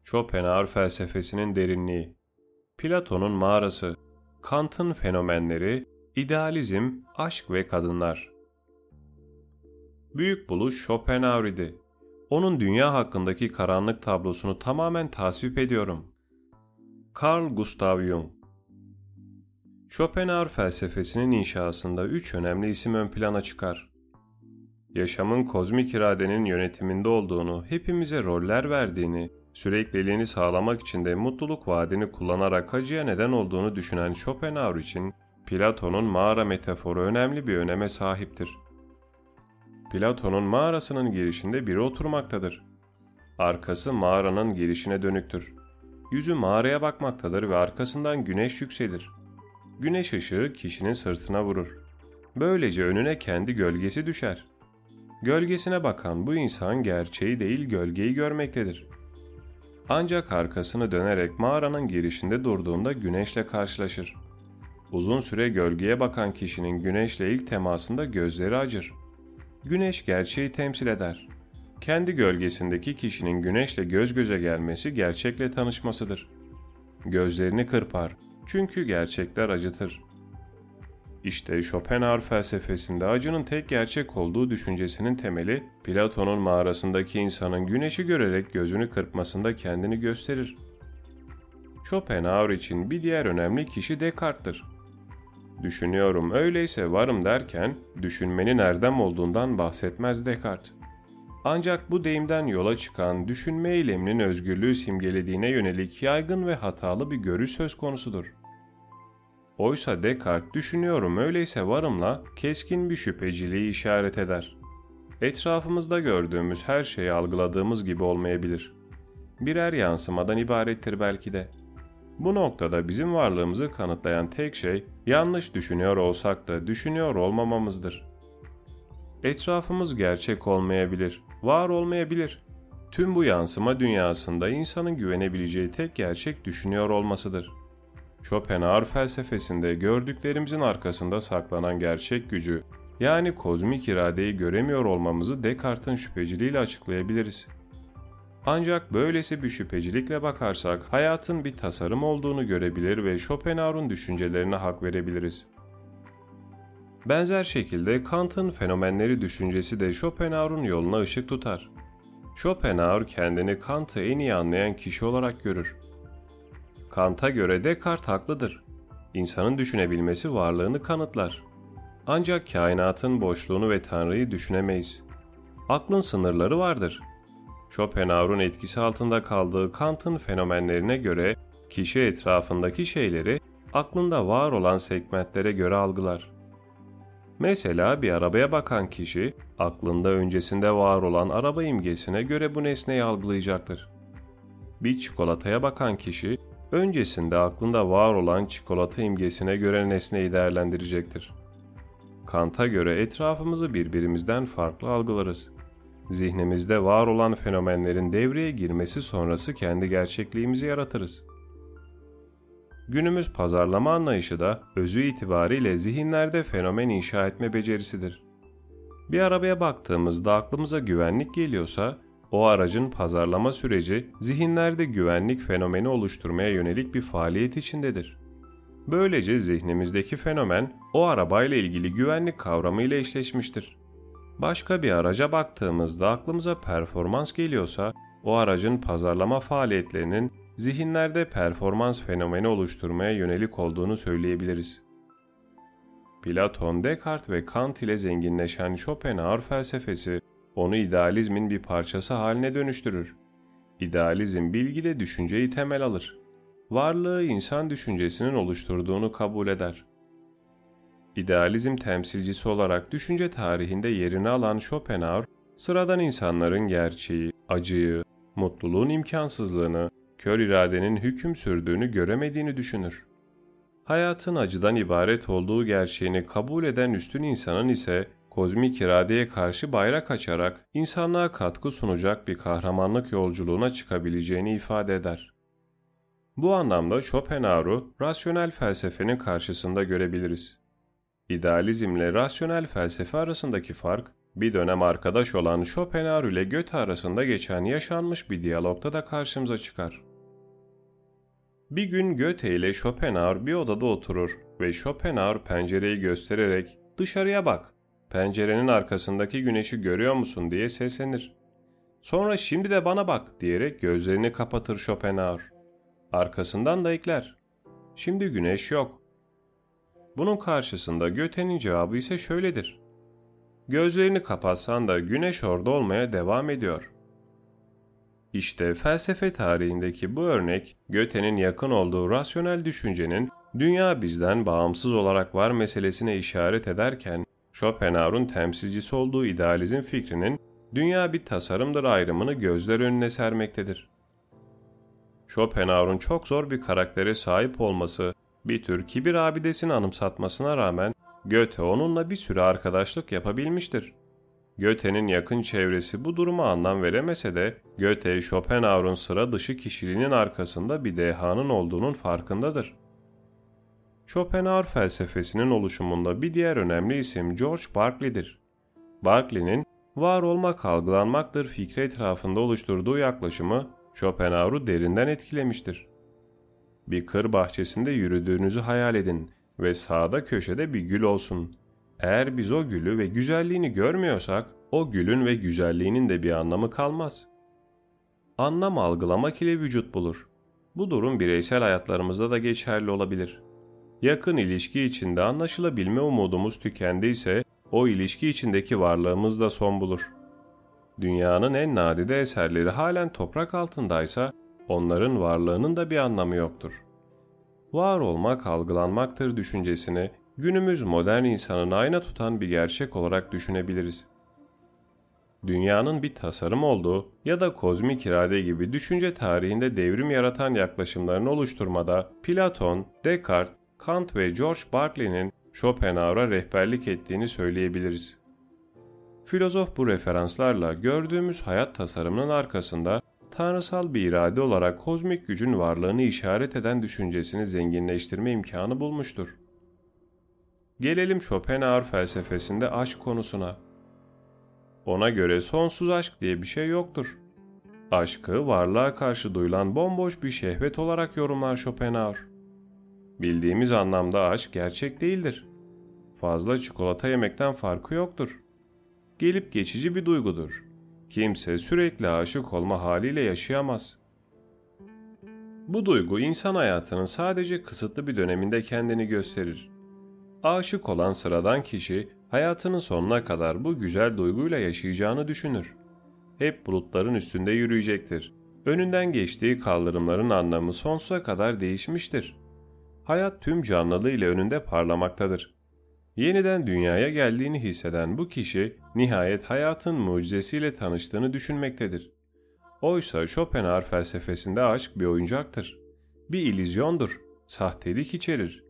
Schopenhauer felsefesinin derinliği, Platon'un mağarası, Kant'ın fenomenleri, idealizm, aşk ve kadınlar. Büyük buluş Schopenhauer idi. Onun dünya hakkındaki karanlık tablosunu tamamen tasvip ediyorum. Carl Gustav Jung Schopenhauer felsefesinin inşasında üç önemli isim ön plana çıkar. Yaşamın kozmik iradenin yönetiminde olduğunu, hepimize roller verdiğini, sürekliliğini sağlamak için de mutluluk vaadini kullanarak acıya neden olduğunu düşünen Schopenhauer için Platon'un mağara metaforu önemli bir öneme sahiptir. Platon'un mağarasının girişinde biri oturmaktadır. Arkası mağaranın girişine dönüktür. Yüzü mağaraya bakmaktadır ve arkasından güneş yükselir. Güneş ışığı kişinin sırtına vurur. Böylece önüne kendi gölgesi düşer. Gölgesine bakan bu insan gerçeği değil gölgeyi görmektedir. Ancak arkasını dönerek mağaranın girişinde durduğunda güneşle karşılaşır. Uzun süre gölgeye bakan kişinin güneşle ilk temasında gözleri acır. Güneş gerçeği temsil eder. Kendi gölgesindeki kişinin güneşle göz göze gelmesi gerçekle tanışmasıdır. Gözlerini kırpar çünkü gerçekler acıtır. İşte Schopenhauer felsefesinde acının tek gerçek olduğu düşüncesinin temeli, Platon'un mağarasındaki insanın güneşi görerek gözünü kırpmasında kendini gösterir. Schopenhauer için bir diğer önemli kişi Descartes'tir. Düşünüyorum öyleyse varım derken düşünmenin erdem olduğundan bahsetmez Descartes. Ancak bu deyimden yola çıkan düşünme eyleminin özgürlüğü simgelediğine yönelik yaygın ve hatalı bir görüş söz konusudur. Oysa Descartes düşünüyorum öyleyse varımla keskin bir şüpheciliği işaret eder. Etrafımızda gördüğümüz her şeyi algıladığımız gibi olmayabilir. Birer yansımadan ibarettir belki de. Bu noktada bizim varlığımızı kanıtlayan tek şey yanlış düşünüyor olsak da düşünüyor olmamamızdır. Etrafımız gerçek olmayabilir, var olmayabilir. Tüm bu yansıma dünyasında insanın güvenebileceği tek gerçek düşünüyor olmasıdır. Schopenhauer felsefesinde gördüklerimizin arkasında saklanan gerçek gücü, yani kozmik iradeyi göremiyor olmamızı Descartes'in şüpheciliğiyle açıklayabiliriz. Ancak böylesi bir şüphecilikle bakarsak hayatın bir tasarım olduğunu görebilir ve Schopenhauer'un düşüncelerine hak verebiliriz. Benzer şekilde Kant'ın fenomenleri düşüncesi de Schopenhauer'un yoluna ışık tutar. Schopenhauer kendini Kant'ı en iyi anlayan kişi olarak görür. Kant'a göre Descartes haklıdır. İnsanın düşünebilmesi varlığını kanıtlar. Ancak kainatın boşluğunu ve Tanrı'yı düşünemeyiz. Aklın sınırları vardır. Schopenhauer'un etkisi altında kaldığı Kant'ın fenomenlerine göre kişi etrafındaki şeyleri aklında var olan segmentlere göre algılar. Mesela bir arabaya bakan kişi aklında öncesinde var olan araba imgesine göre bu nesneyi algılayacaktır. Bir çikolataya bakan kişi öncesinde aklında var olan çikolata imgesine göre nesneyi değerlendirecektir. Kant'a göre etrafımızı birbirimizden farklı algılarız. Zihnimizde var olan fenomenlerin devreye girmesi sonrası kendi gerçekliğimizi yaratırız. Günümüz pazarlama anlayışı da özü itibariyle zihinlerde fenomen inşa etme becerisidir. Bir arabaya baktığımızda aklımıza güvenlik geliyorsa o aracın pazarlama süreci zihinlerde güvenlik fenomeni oluşturmaya yönelik bir faaliyet içindedir. Böylece zihnimizdeki fenomen o arabayla ilgili güvenlik kavramıyla eşleşmiştir. Başka bir araca baktığımızda aklımıza performans geliyorsa o aracın pazarlama faaliyetlerinin zihinlerde performans fenomeni oluşturmaya yönelik olduğunu söyleyebiliriz. Platon, Descartes ve Kant ile zenginleşen Schopenhauer felsefesi onu idealizmin bir parçası haline dönüştürür. İdealizm bilgide düşünceyi temel alır. Varlığı insan düşüncesinin oluşturduğunu kabul eder. İdealizm temsilcisi olarak düşünce tarihinde yerini alan Schopenhauer, sıradan insanların gerçeği, acıyı, mutluluğun imkansızlığını, kör iradenin hüküm sürdüğünü göremediğini düşünür. Hayatın acıdan ibaret olduğu gerçeğini kabul eden üstün insanın ise kozmik iradeye karşı bayrak açarak insanlığa katkı sunacak bir kahramanlık yolculuğuna çıkabileceğini ifade eder. Bu anlamda Schopenhauer'u rasyonel felsefenin karşısında görebiliriz. İdealizmle rasyonel felsefe arasındaki fark, bir dönem arkadaş olan Schopenhauer ile Goethe arasında geçen yaşanmış bir diyalogda da karşımıza çıkar. Bir gün Goethe ile Schopenhauer bir odada oturur ve Schopenhauer pencereyi göstererek dışarıya bak, pencerenin arkasındaki güneşi görüyor musun diye seslenir. Sonra şimdi de bana bak diyerek gözlerini kapatır Schopenhauer. Arkasından da ekler. Şimdi güneş yok. Bunun karşısında Goethe'nin cevabı ise şöyledir. Gözlerini kapatsan da güneş orada olmaya devam ediyor. İşte felsefe tarihindeki bu örnek Goethe'nin yakın olduğu rasyonel düşüncenin dünya bizden bağımsız olarak var meselesine işaret ederken Schopenhauer'un temsilcisi olduğu idealizm fikrinin dünya bir tasarımdır ayrımını gözler önüne sermektedir. Schopenhauer'un çok zor bir karaktere sahip olması bir tür kibir abidesini anımsatmasına rağmen Goethe onunla bir süre arkadaşlık yapabilmiştir. Goethe'nin yakın çevresi bu duruma anlam veremese de Goethe, Schopenhauer'un sıra dışı kişiliğinin arkasında bir dehanın olduğunun farkındadır. Schopenhauer felsefesinin oluşumunda bir diğer önemli isim George Berkeley'dir. Berkeley'nin var olmak algılanmaktır fikri etrafında oluşturduğu yaklaşımı Schopenhauer'u derinden etkilemiştir. Bir kır bahçesinde yürüdüğünüzü hayal edin ve sağda köşede bir gül olsun. Eğer biz o gülü ve güzelliğini görmüyorsak, o gülün ve güzelliğinin de bir anlamı kalmaz. Anlam algılamak ile vücut bulur. Bu durum bireysel hayatlarımızda da geçerli olabilir. Yakın ilişki içinde anlaşılabilme umudumuz tükendiyse, o ilişki içindeki varlığımız da son bulur. Dünyanın en nadide eserleri halen toprak altındaysa, onların varlığının da bir anlamı yoktur. Var olmak algılanmaktır düşüncesini günümüz modern insanın ayna tutan bir gerçek olarak düşünebiliriz. Dünyanın bir tasarım olduğu ya da kozmik irade gibi düşünce tarihinde devrim yaratan yaklaşımlarını oluşturmada Platon, Descartes, Kant ve George Berkeley'nin Schopenhauer'a rehberlik ettiğini söyleyebiliriz. Filozof bu referanslarla gördüğümüz hayat tasarımının arkasında tanrısal bir irade olarak kozmik gücün varlığını işaret eden düşüncesini zenginleştirme imkanı bulmuştur. Gelelim Schopenhauer felsefesinde aşk konusuna. Ona göre sonsuz aşk diye bir şey yoktur. Aşkı varlığa karşı duyulan bomboş bir şehvet olarak yorumlar Schopenhauer. Bildiğimiz anlamda aşk gerçek değildir. Fazla çikolata yemekten farkı yoktur. Gelip geçici bir duygudur. Kimse sürekli aşık olma haliyle yaşayamaz. Bu duygu insan hayatının sadece kısıtlı bir döneminde kendini gösterir. Aşık olan sıradan kişi hayatının sonuna kadar bu güzel duyguyla yaşayacağını düşünür. Hep bulutların üstünde yürüyecektir. Önünden geçtiği kaldırımların anlamı sonsuza kadar değişmiştir. Hayat tüm canlılığıyla önünde parlamaktadır. Yeniden dünyaya geldiğini hisseden bu kişi nihayet hayatın mucizesiyle tanıştığını düşünmektedir. Oysa Schopenhauer felsefesinde aşk bir oyuncaktır. Bir ilizyondur, sahtelik içerir.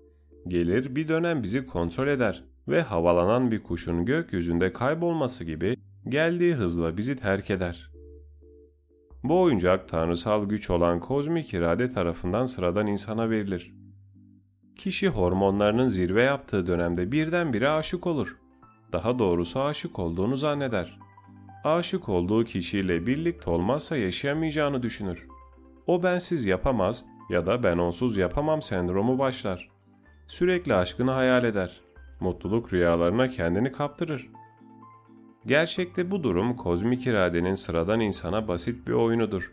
Gelir bir dönem bizi kontrol eder ve havalanan bir kuşun gökyüzünde kaybolması gibi geldiği hızla bizi terk eder. Bu oyuncak tanrısal güç olan kozmik irade tarafından sıradan insana verilir. Kişi hormonlarının zirve yaptığı dönemde birdenbire aşık olur. Daha doğrusu aşık olduğunu zanneder. Aşık olduğu kişiyle birlikte olmazsa yaşayamayacağını düşünür. O bensiz yapamaz ya da ben onsuz yapamam sendromu başlar. Sürekli aşkını hayal eder. Mutluluk rüyalarına kendini kaptırır. Gerçekte bu durum kozmik iradenin sıradan insana basit bir oyunudur.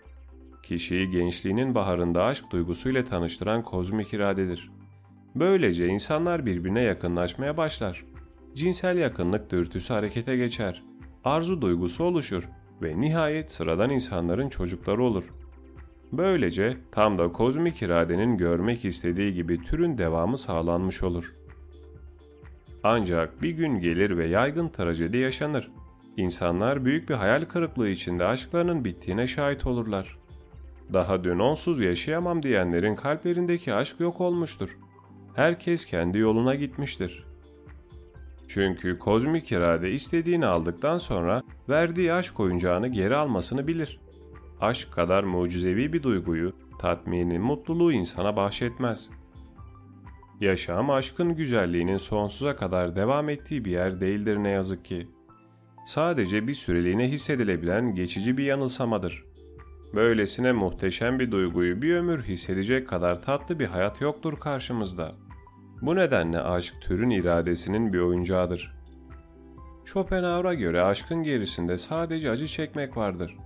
Kişiyi gençliğinin baharında aşk duygusuyla tanıştıran kozmik iradedir. Böylece insanlar birbirine yakınlaşmaya başlar. Cinsel yakınlık dürtüsü harekete geçer. Arzu duygusu oluşur ve nihayet sıradan insanların çocukları olur. Böylece tam da kozmik iradenin görmek istediği gibi türün devamı sağlanmış olur. Ancak bir gün gelir ve yaygın trajedi yaşanır. İnsanlar büyük bir hayal kırıklığı içinde aşklarının bittiğine şahit olurlar. Daha dün onsuz yaşayamam diyenlerin kalplerindeki aşk yok olmuştur herkes kendi yoluna gitmiştir. Çünkü kozmik irade istediğini aldıktan sonra verdiği aşk oyuncağını geri almasını bilir. Aşk kadar mucizevi bir duyguyu, tatmini, mutluluğu insana bahşetmez. Yaşam aşkın güzelliğinin sonsuza kadar devam ettiği bir yer değildir ne yazık ki. Sadece bir süreliğine hissedilebilen geçici bir yanılsamadır. Böylesine muhteşem bir duyguyu bir ömür hissedecek kadar tatlı bir hayat yoktur karşımızda.'' Bu nedenle aşk türün iradesinin bir oyuncağıdır. Schopenhauer'a göre aşkın gerisinde sadece acı çekmek vardır.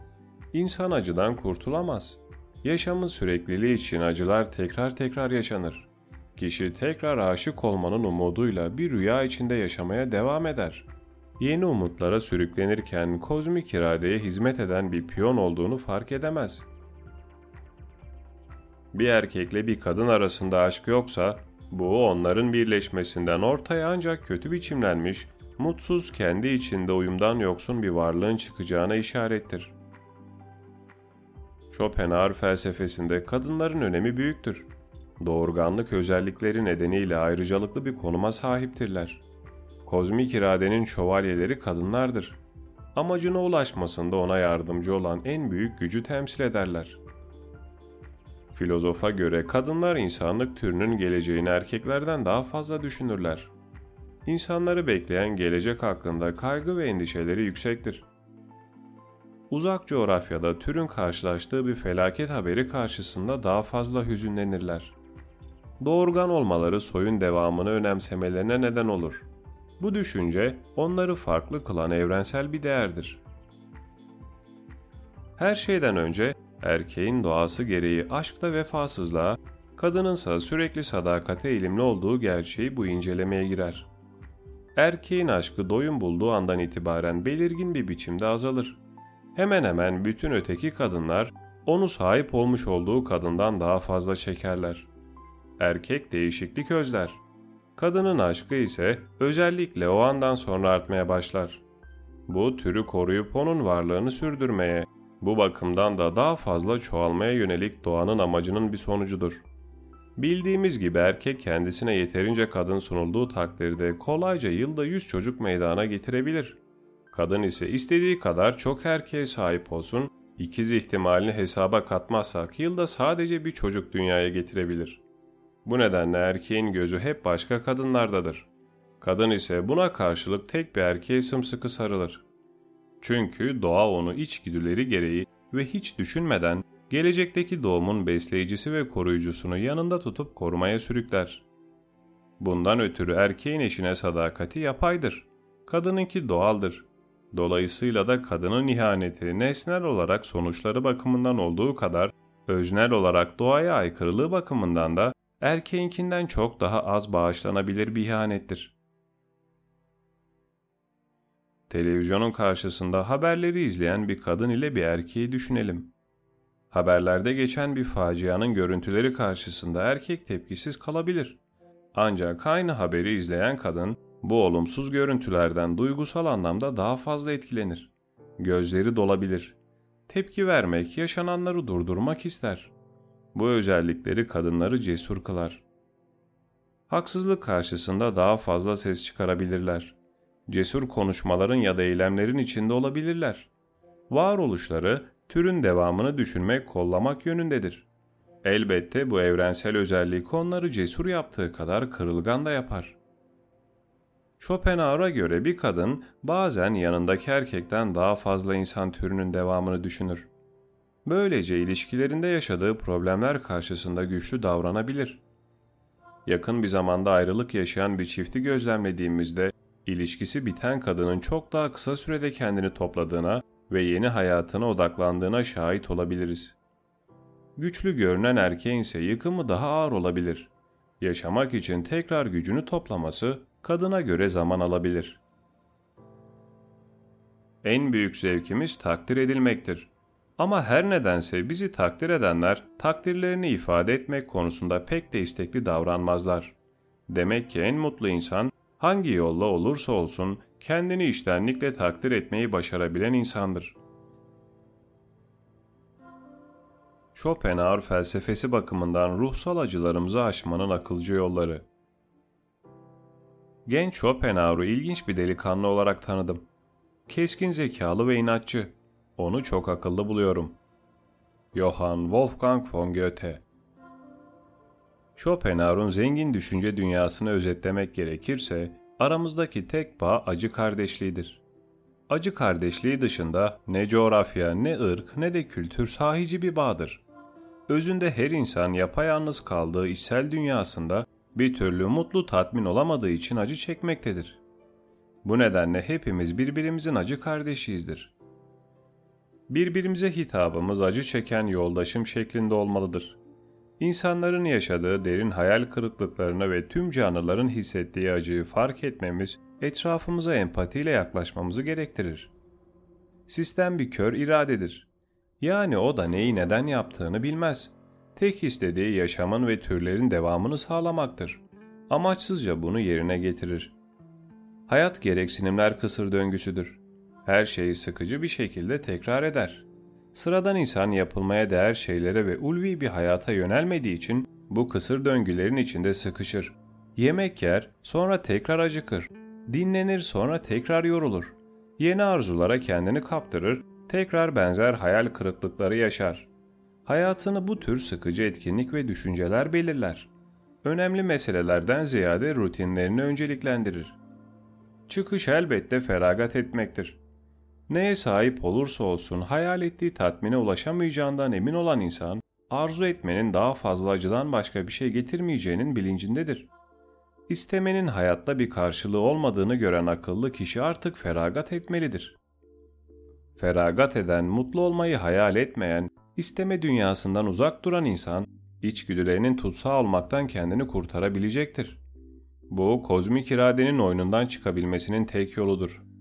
İnsan acıdan kurtulamaz. Yaşamın sürekliliği için acılar tekrar tekrar yaşanır. Kişi tekrar aşık olmanın umuduyla bir rüya içinde yaşamaya devam eder. Yeni umutlara sürüklenirken kozmik iradeye hizmet eden bir piyon olduğunu fark edemez. Bir erkekle bir kadın arasında aşk yoksa bu onların birleşmesinden ortaya ancak kötü biçimlenmiş, mutsuz kendi içinde uyumdan yoksun bir varlığın çıkacağına işarettir. Schopenhauer felsefesinde kadınların önemi büyüktür. Doğurganlık özellikleri nedeniyle ayrıcalıklı bir konuma sahiptirler. Kozmik iradenin şövalyeleri kadınlardır. Amacına ulaşmasında ona yardımcı olan en büyük gücü temsil ederler. Filozofa göre kadınlar insanlık türünün geleceğini erkeklerden daha fazla düşünürler. İnsanları bekleyen gelecek hakkında kaygı ve endişeleri yüksektir. Uzak coğrafyada türün karşılaştığı bir felaket haberi karşısında daha fazla hüzünlenirler. doğurgan olmaları soyun devamını önemsemelerine neden olur. Bu düşünce onları farklı kılan evrensel bir değerdir. Her şeyden önce erkeğin doğası gereği aşkla vefasızlığa, kadınınsa sürekli sadakate eğilimli olduğu gerçeği bu incelemeye girer. Erkeğin aşkı doyum bulduğu andan itibaren belirgin bir biçimde azalır. Hemen hemen bütün öteki kadınlar onu sahip olmuş olduğu kadından daha fazla çekerler. Erkek değişiklik özler. Kadının aşkı ise özellikle o andan sonra artmaya başlar. Bu türü koruyup onun varlığını sürdürmeye, bu bakımdan da daha fazla çoğalmaya yönelik doğanın amacının bir sonucudur. Bildiğimiz gibi erkek kendisine yeterince kadın sunulduğu takdirde kolayca yılda 100 çocuk meydana getirebilir. Kadın ise istediği kadar çok erkeğe sahip olsun, ikiz ihtimalini hesaba katmazsak yılda sadece bir çocuk dünyaya getirebilir. Bu nedenle erkeğin gözü hep başka kadınlardadır. Kadın ise buna karşılık tek bir erkeğe sımsıkı sarılır. Çünkü doğa onu içgüdüleri gereği ve hiç düşünmeden gelecekteki doğumun besleyicisi ve koruyucusunu yanında tutup korumaya sürükler. Bundan ötürü erkeğin eşine sadakati yapaydır. Kadınınki doğaldır. Dolayısıyla da kadının ihaneti nesnel olarak sonuçları bakımından olduğu kadar öznel olarak doğaya aykırılığı bakımından da erkeğinkinden çok daha az bağışlanabilir bir ihanettir. Televizyonun karşısında haberleri izleyen bir kadın ile bir erkeği düşünelim. Haberlerde geçen bir facianın görüntüleri karşısında erkek tepkisiz kalabilir. Ancak aynı haberi izleyen kadın bu olumsuz görüntülerden duygusal anlamda daha fazla etkilenir. Gözleri dolabilir. Tepki vermek, yaşananları durdurmak ister. Bu özellikleri kadınları cesur kılar. Haksızlık karşısında daha fazla ses çıkarabilirler. Cesur konuşmaların ya da eylemlerin içinde olabilirler. Varoluşları, türün devamını düşünmek, kollamak yönündedir. Elbette bu evrensel özellik onları cesur yaptığı kadar kırılgan da yapar. Schopenhauer'a göre bir kadın bazen yanındaki erkekten daha fazla insan türünün devamını düşünür. Böylece ilişkilerinde yaşadığı problemler karşısında güçlü davranabilir. Yakın bir zamanda ayrılık yaşayan bir çifti gözlemlediğimizde ilişkisi biten kadının çok daha kısa sürede kendini topladığına ve yeni hayatına odaklandığına şahit olabiliriz. Güçlü görünen erkeğin ise yıkımı daha ağır olabilir. Yaşamak için tekrar gücünü toplaması kadına göre zaman alabilir. En büyük zevkimiz takdir edilmektir. Ama her nedense bizi takdir edenler takdirlerini ifade etmek konusunda pek de istekli davranmazlar. Demek ki en mutlu insan hangi yolla olursa olsun kendini iştenlikle takdir etmeyi başarabilen insandır. Schopenhauer felsefesi bakımından ruhsal acılarımızı aşmanın akılcı yolları. Genç Schopenhauer'u ilginç bir delikanlı olarak tanıdım. Keskin zekalı ve inatçı. Onu çok akıllı buluyorum. Johann Wolfgang von Goethe Schopenhauer'un zengin düşünce dünyasını özetlemek gerekirse aramızdaki tek bağ acı kardeşliğidir. Acı kardeşliği dışında ne coğrafya, ne ırk, ne de kültür sahici bir bağdır. Özünde her insan yapayalnız kaldığı içsel dünyasında bir türlü mutlu tatmin olamadığı için acı çekmektedir. Bu nedenle hepimiz birbirimizin acı kardeşiyizdir. Birbirimize hitabımız acı çeken yoldaşım şeklinde olmalıdır. İnsanların yaşadığı derin hayal kırıklıklarını ve tüm canlıların hissettiği acıyı fark etmemiz, etrafımıza empatiyle yaklaşmamızı gerektirir. Sistem bir kör iradedir. Yani o da neyi neden yaptığını bilmez. Tek istediği yaşamın ve türlerin devamını sağlamaktır. Amaçsızca bunu yerine getirir. Hayat gereksinimler kısır döngüsüdür. Her şeyi sıkıcı bir şekilde tekrar eder. Sıradan insan yapılmaya değer şeylere ve ulvi bir hayata yönelmediği için bu kısır döngülerin içinde sıkışır. Yemek yer, sonra tekrar acıkır. Dinlenir, sonra tekrar yorulur. Yeni arzulara kendini kaptırır, tekrar benzer hayal kırıklıkları yaşar. Hayatını bu tür sıkıcı etkinlik ve düşünceler belirler. Önemli meselelerden ziyade rutinlerini önceliklendirir. Çıkış elbette feragat etmektir. Neye sahip olursa olsun hayal ettiği tatmine ulaşamayacağından emin olan insan, arzu etmenin daha fazla acıdan başka bir şey getirmeyeceğinin bilincindedir. İstemenin hayatta bir karşılığı olmadığını gören akıllı kişi artık feragat etmelidir. Feragat eden, mutlu olmayı hayal etmeyen, isteme dünyasından uzak duran insan, içgüdülerinin tutsağı olmaktan kendini kurtarabilecektir. Bu, kozmik iradenin oyunundan çıkabilmesinin tek yoludur.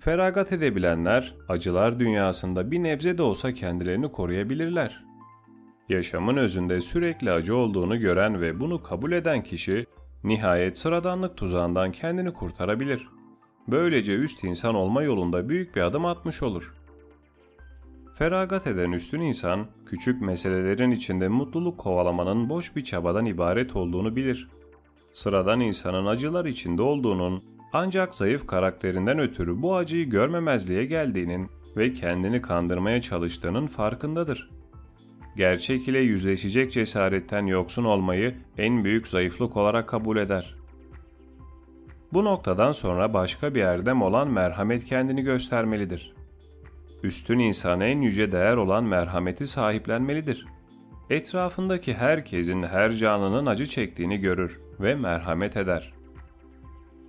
Feragat edebilenler, acılar dünyasında bir nebze de olsa kendilerini koruyabilirler. Yaşamın özünde sürekli acı olduğunu gören ve bunu kabul eden kişi, nihayet sıradanlık tuzağından kendini kurtarabilir. Böylece üst insan olma yolunda büyük bir adım atmış olur. Feragat eden üstün insan, küçük meselelerin içinde mutluluk kovalamanın boş bir çabadan ibaret olduğunu bilir. Sıradan insanın acılar içinde olduğunun, ancak zayıf karakterinden ötürü bu acıyı görmemezliğe geldiğinin ve kendini kandırmaya çalıştığının farkındadır. Gerçek ile yüzleşecek cesaretten yoksun olmayı en büyük zayıflık olarak kabul eder. Bu noktadan sonra başka bir erdem olan merhamet kendini göstermelidir. Üstün insan en yüce değer olan merhameti sahiplenmelidir. Etrafındaki herkesin her canının acı çektiğini görür ve merhamet eder.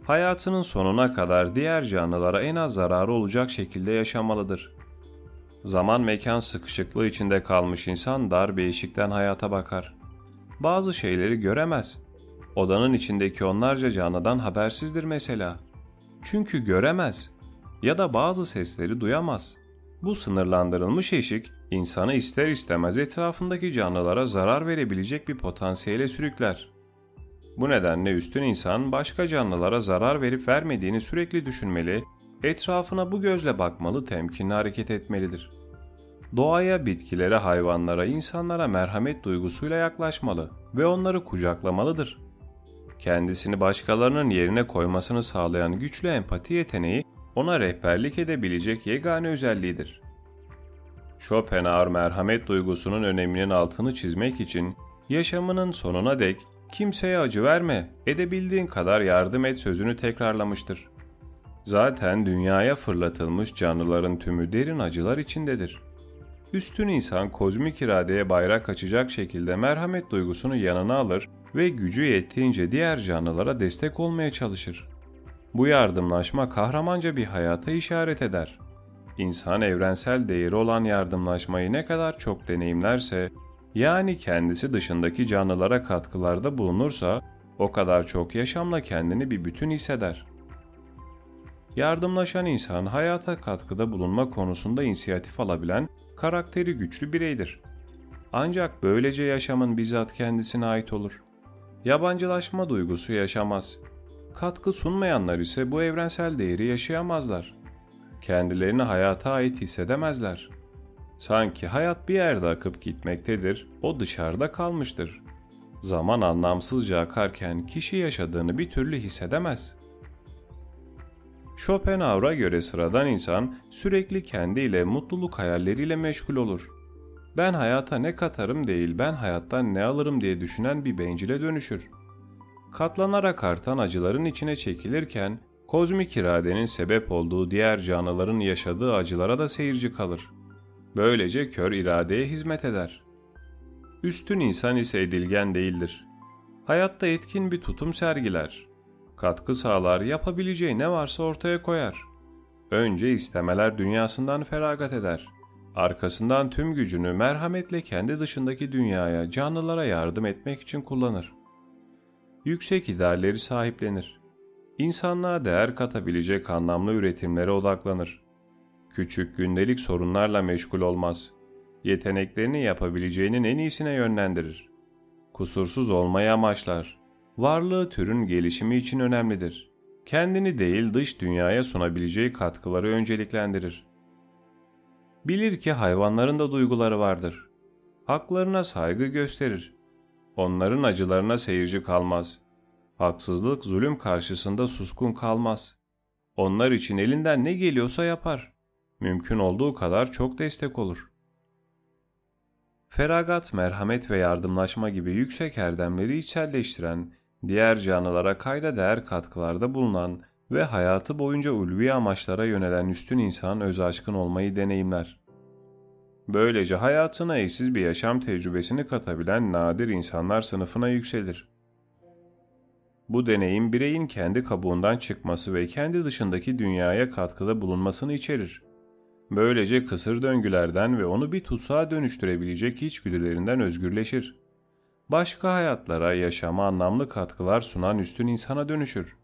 Hayatının sonuna kadar diğer canlılara en az zararı olacak şekilde yaşamalıdır. Zaman mekan sıkışıklığı içinde kalmış insan dar bir eşikten hayata bakar. Bazı şeyleri göremez. Odanın içindeki onlarca canlıdan habersizdir mesela. Çünkü göremez ya da bazı sesleri duyamaz. Bu sınırlandırılmış eşik insanı ister istemez etrafındaki canlılara zarar verebilecek bir potansiyele sürükler. Bu nedenle üstün insan başka canlılara zarar verip vermediğini sürekli düşünmeli, etrafına bu gözle bakmalı, temkinli hareket etmelidir. Doğaya, bitkilere, hayvanlara, insanlara merhamet duygusuyla yaklaşmalı ve onları kucaklamalıdır. Kendisini başkalarının yerine koymasını sağlayan güçlü empati yeteneği ona rehberlik edebilecek yegane özelliğidir. Schopenhauer merhamet duygusunun öneminin altını çizmek için yaşamının sonuna dek kimseye acı verme, edebildiğin kadar yardım et sözünü tekrarlamıştır. Zaten dünyaya fırlatılmış canlıların tümü derin acılar içindedir. Üstün insan kozmik iradeye bayrak açacak şekilde merhamet duygusunu yanına alır ve gücü yettiğince diğer canlılara destek olmaya çalışır. Bu yardımlaşma kahramanca bir hayata işaret eder. İnsan evrensel değeri olan yardımlaşmayı ne kadar çok deneyimlerse, yani kendisi dışındaki canlılara katkılarda bulunursa, o kadar çok yaşamla kendini bir bütün hisseder. Yardımlaşan insan hayata katkıda bulunma konusunda inisiyatif alabilen, karakteri güçlü bireydir. Ancak böylece yaşamın bizzat kendisine ait olur. Yabancılaşma duygusu yaşamaz. Katkı sunmayanlar ise bu evrensel değeri yaşayamazlar. Kendilerini hayata ait hissedemezler. Sanki hayat bir yerde akıp gitmektedir, o dışarıda kalmıştır. Zaman anlamsızca akarken kişi yaşadığını bir türlü hissedemez. Schopenhauer'a göre sıradan insan sürekli kendiyle mutluluk hayalleriyle meşgul olur. Ben hayata ne katarım değil, ben hayattan ne alırım diye düşünen bir bencile dönüşür. Katlanarak artan acıların içine çekilirken, kozmik iradenin sebep olduğu diğer canlıların yaşadığı acılara da seyirci kalır. Böylece kör iradeye hizmet eder. Üstün insan ise edilgen değildir. Hayatta etkin bir tutum sergiler. Katkı sağlar, yapabileceği ne varsa ortaya koyar. Önce istemeler dünyasından feragat eder. Arkasından tüm gücünü merhametle kendi dışındaki dünyaya, canlılara yardım etmek için kullanır. Yüksek idealleri sahiplenir. İnsanlığa değer katabilecek anlamlı üretimlere odaklanır Küçük gündelik sorunlarla meşgul olmaz. Yeteneklerini yapabileceğinin en iyisine yönlendirir. Kusursuz olmayı amaçlar. Varlığı türün gelişimi için önemlidir. Kendini değil dış dünyaya sunabileceği katkıları önceliklendirir. Bilir ki hayvanların da duyguları vardır. Haklarına saygı gösterir. Onların acılarına seyirci kalmaz. Haksızlık, zulüm karşısında suskun kalmaz. Onlar için elinden ne geliyorsa yapar mümkün olduğu kadar çok destek olur. Feragat, merhamet ve yardımlaşma gibi yüksek erdemleri içselleştiren, diğer canlılara kayda değer katkılarda bulunan ve hayatı boyunca ulvi amaçlara yönelen üstün insan öz aşkın olmayı deneyimler. Böylece hayatına eşsiz bir yaşam tecrübesini katabilen nadir insanlar sınıfına yükselir. Bu deneyim bireyin kendi kabuğundan çıkması ve kendi dışındaki dünyaya katkıda bulunmasını içerir. Böylece kısır döngülerden ve onu bir tutsağa dönüştürebilecek içgüdülerinden özgürleşir. Başka hayatlara, yaşama anlamlı katkılar sunan üstün insana dönüşür.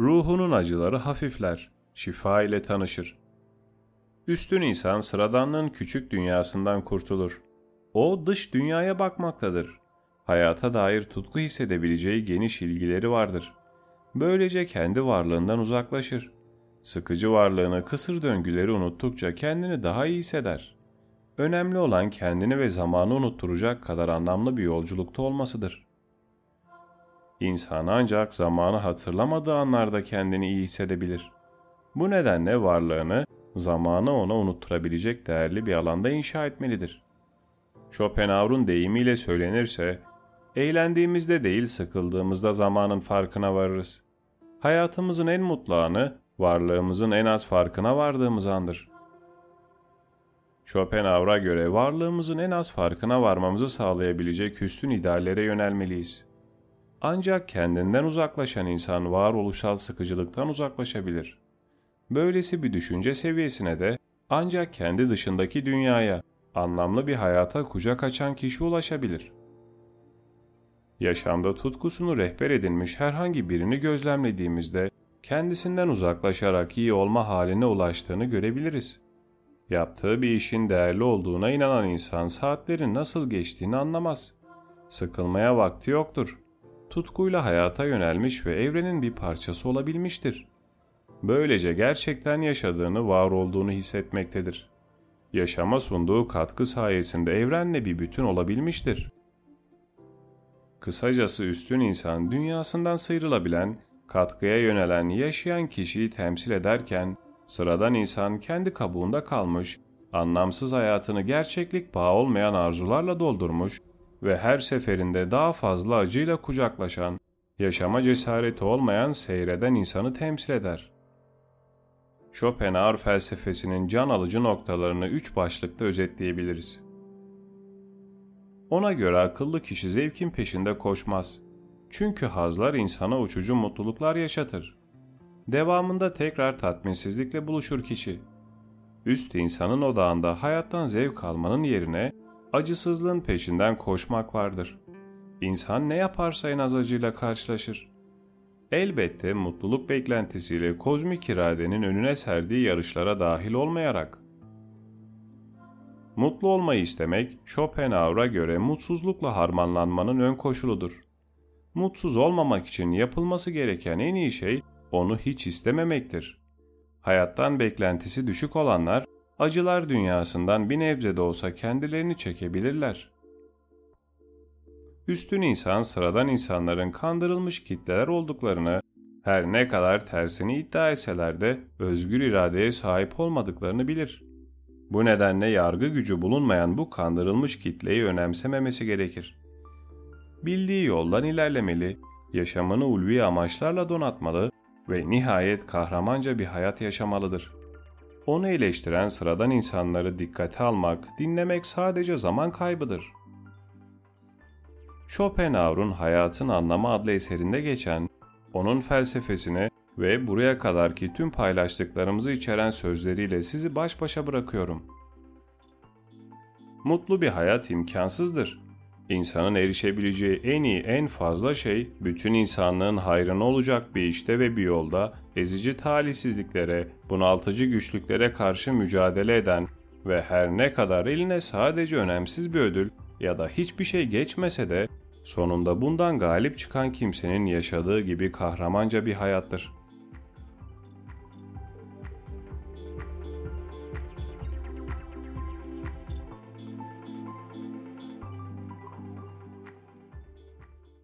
Ruhunun acıları hafifler, şifa ile tanışır. Üstün insan sıradanlığın küçük dünyasından kurtulur. O dış dünyaya bakmaktadır. Hayata dair tutku hissedebileceği geniş ilgileri vardır. Böylece kendi varlığından uzaklaşır. Sıkıcı varlığını kısır döngüleri unuttukça kendini daha iyi hisseder. Önemli olan kendini ve zamanı unutturacak kadar anlamlı bir yolculukta olmasıdır. İnsan ancak zamanı hatırlamadığı anlarda kendini iyi hissedebilir. Bu nedenle varlığını, zamanı ona unutturabilecek değerli bir alanda inşa etmelidir. Schopenhauer'un deyimiyle söylenirse, eğlendiğimizde değil sıkıldığımızda zamanın farkına varırız. Hayatımızın en mutlu anı, varlığımızın en az farkına vardığımız andır. Schopenhauer'a göre varlığımızın en az farkına varmamızı sağlayabilecek üstün ideallere yönelmeliyiz. Ancak kendinden uzaklaşan insan varoluşsal sıkıcılıktan uzaklaşabilir. Böylesi bir düşünce seviyesine de ancak kendi dışındaki dünyaya, anlamlı bir hayata kucak açan kişi ulaşabilir. Yaşamda tutkusunu rehber edinmiş herhangi birini gözlemlediğimizde kendisinden uzaklaşarak iyi olma haline ulaştığını görebiliriz. Yaptığı bir işin değerli olduğuna inanan insan saatlerin nasıl geçtiğini anlamaz. Sıkılmaya vakti yoktur. Tutkuyla hayata yönelmiş ve evrenin bir parçası olabilmiştir. Böylece gerçekten yaşadığını, var olduğunu hissetmektedir. Yaşama sunduğu katkı sayesinde evrenle bir bütün olabilmiştir. Kısacası üstün insan dünyasından sıyrılabilen, katkıya yönelen, yaşayan kişiyi temsil ederken sıradan insan kendi kabuğunda kalmış, anlamsız hayatını gerçeklik bağı olmayan arzularla doldurmuş ve her seferinde daha fazla acıyla kucaklaşan, yaşama cesareti olmayan seyreden insanı temsil eder. Schopenhauer felsefesinin can alıcı noktalarını üç başlıkta özetleyebiliriz. Ona göre akıllı kişi zevkin peşinde koşmaz. Çünkü hazlar insana uçucu mutluluklar yaşatır. Devamında tekrar tatminsizlikle buluşur kişi. Üst insanın odağında hayattan zevk almanın yerine acısızlığın peşinden koşmak vardır. İnsan ne yaparsa en az acıyla karşılaşır. Elbette mutluluk beklentisiyle kozmik iradenin önüne serdiği yarışlara dahil olmayarak. Mutlu olmayı istemek Schopenhauer'a göre mutsuzlukla harmanlanmanın ön koşuludur. Mutsuz olmamak için yapılması gereken en iyi şey onu hiç istememektir. Hayattan beklentisi düşük olanlar acılar dünyasından bir nebze de olsa kendilerini çekebilirler. Üstün insan sıradan insanların kandırılmış kitleler olduklarını, her ne kadar tersini iddia etseler de özgür iradeye sahip olmadıklarını bilir. Bu nedenle yargı gücü bulunmayan bu kandırılmış kitleyi önemsememesi gerekir. Bildiği yoldan ilerlemeli, yaşamını ulvi amaçlarla donatmalı ve nihayet kahramanca bir hayat yaşamalıdır. Onu eleştiren sıradan insanları dikkate almak, dinlemek sadece zaman kaybıdır. Schopenhauer'un Hayatın Anlamı adlı eserinde geçen, onun felsefesini ve buraya kadarki tüm paylaştıklarımızı içeren sözleriyle sizi baş başa bırakıyorum. Mutlu bir hayat imkansızdır. İnsanın erişebileceği en iyi, en fazla şey bütün insanlığın hayrına olacak bir işte ve bir yolda ezici talihsizliklere, bunaltıcı güçlüklere karşı mücadele eden ve her ne kadar eline sadece önemsiz bir ödül ya da hiçbir şey geçmese de sonunda bundan galip çıkan kimsenin yaşadığı gibi kahramanca bir hayattır.''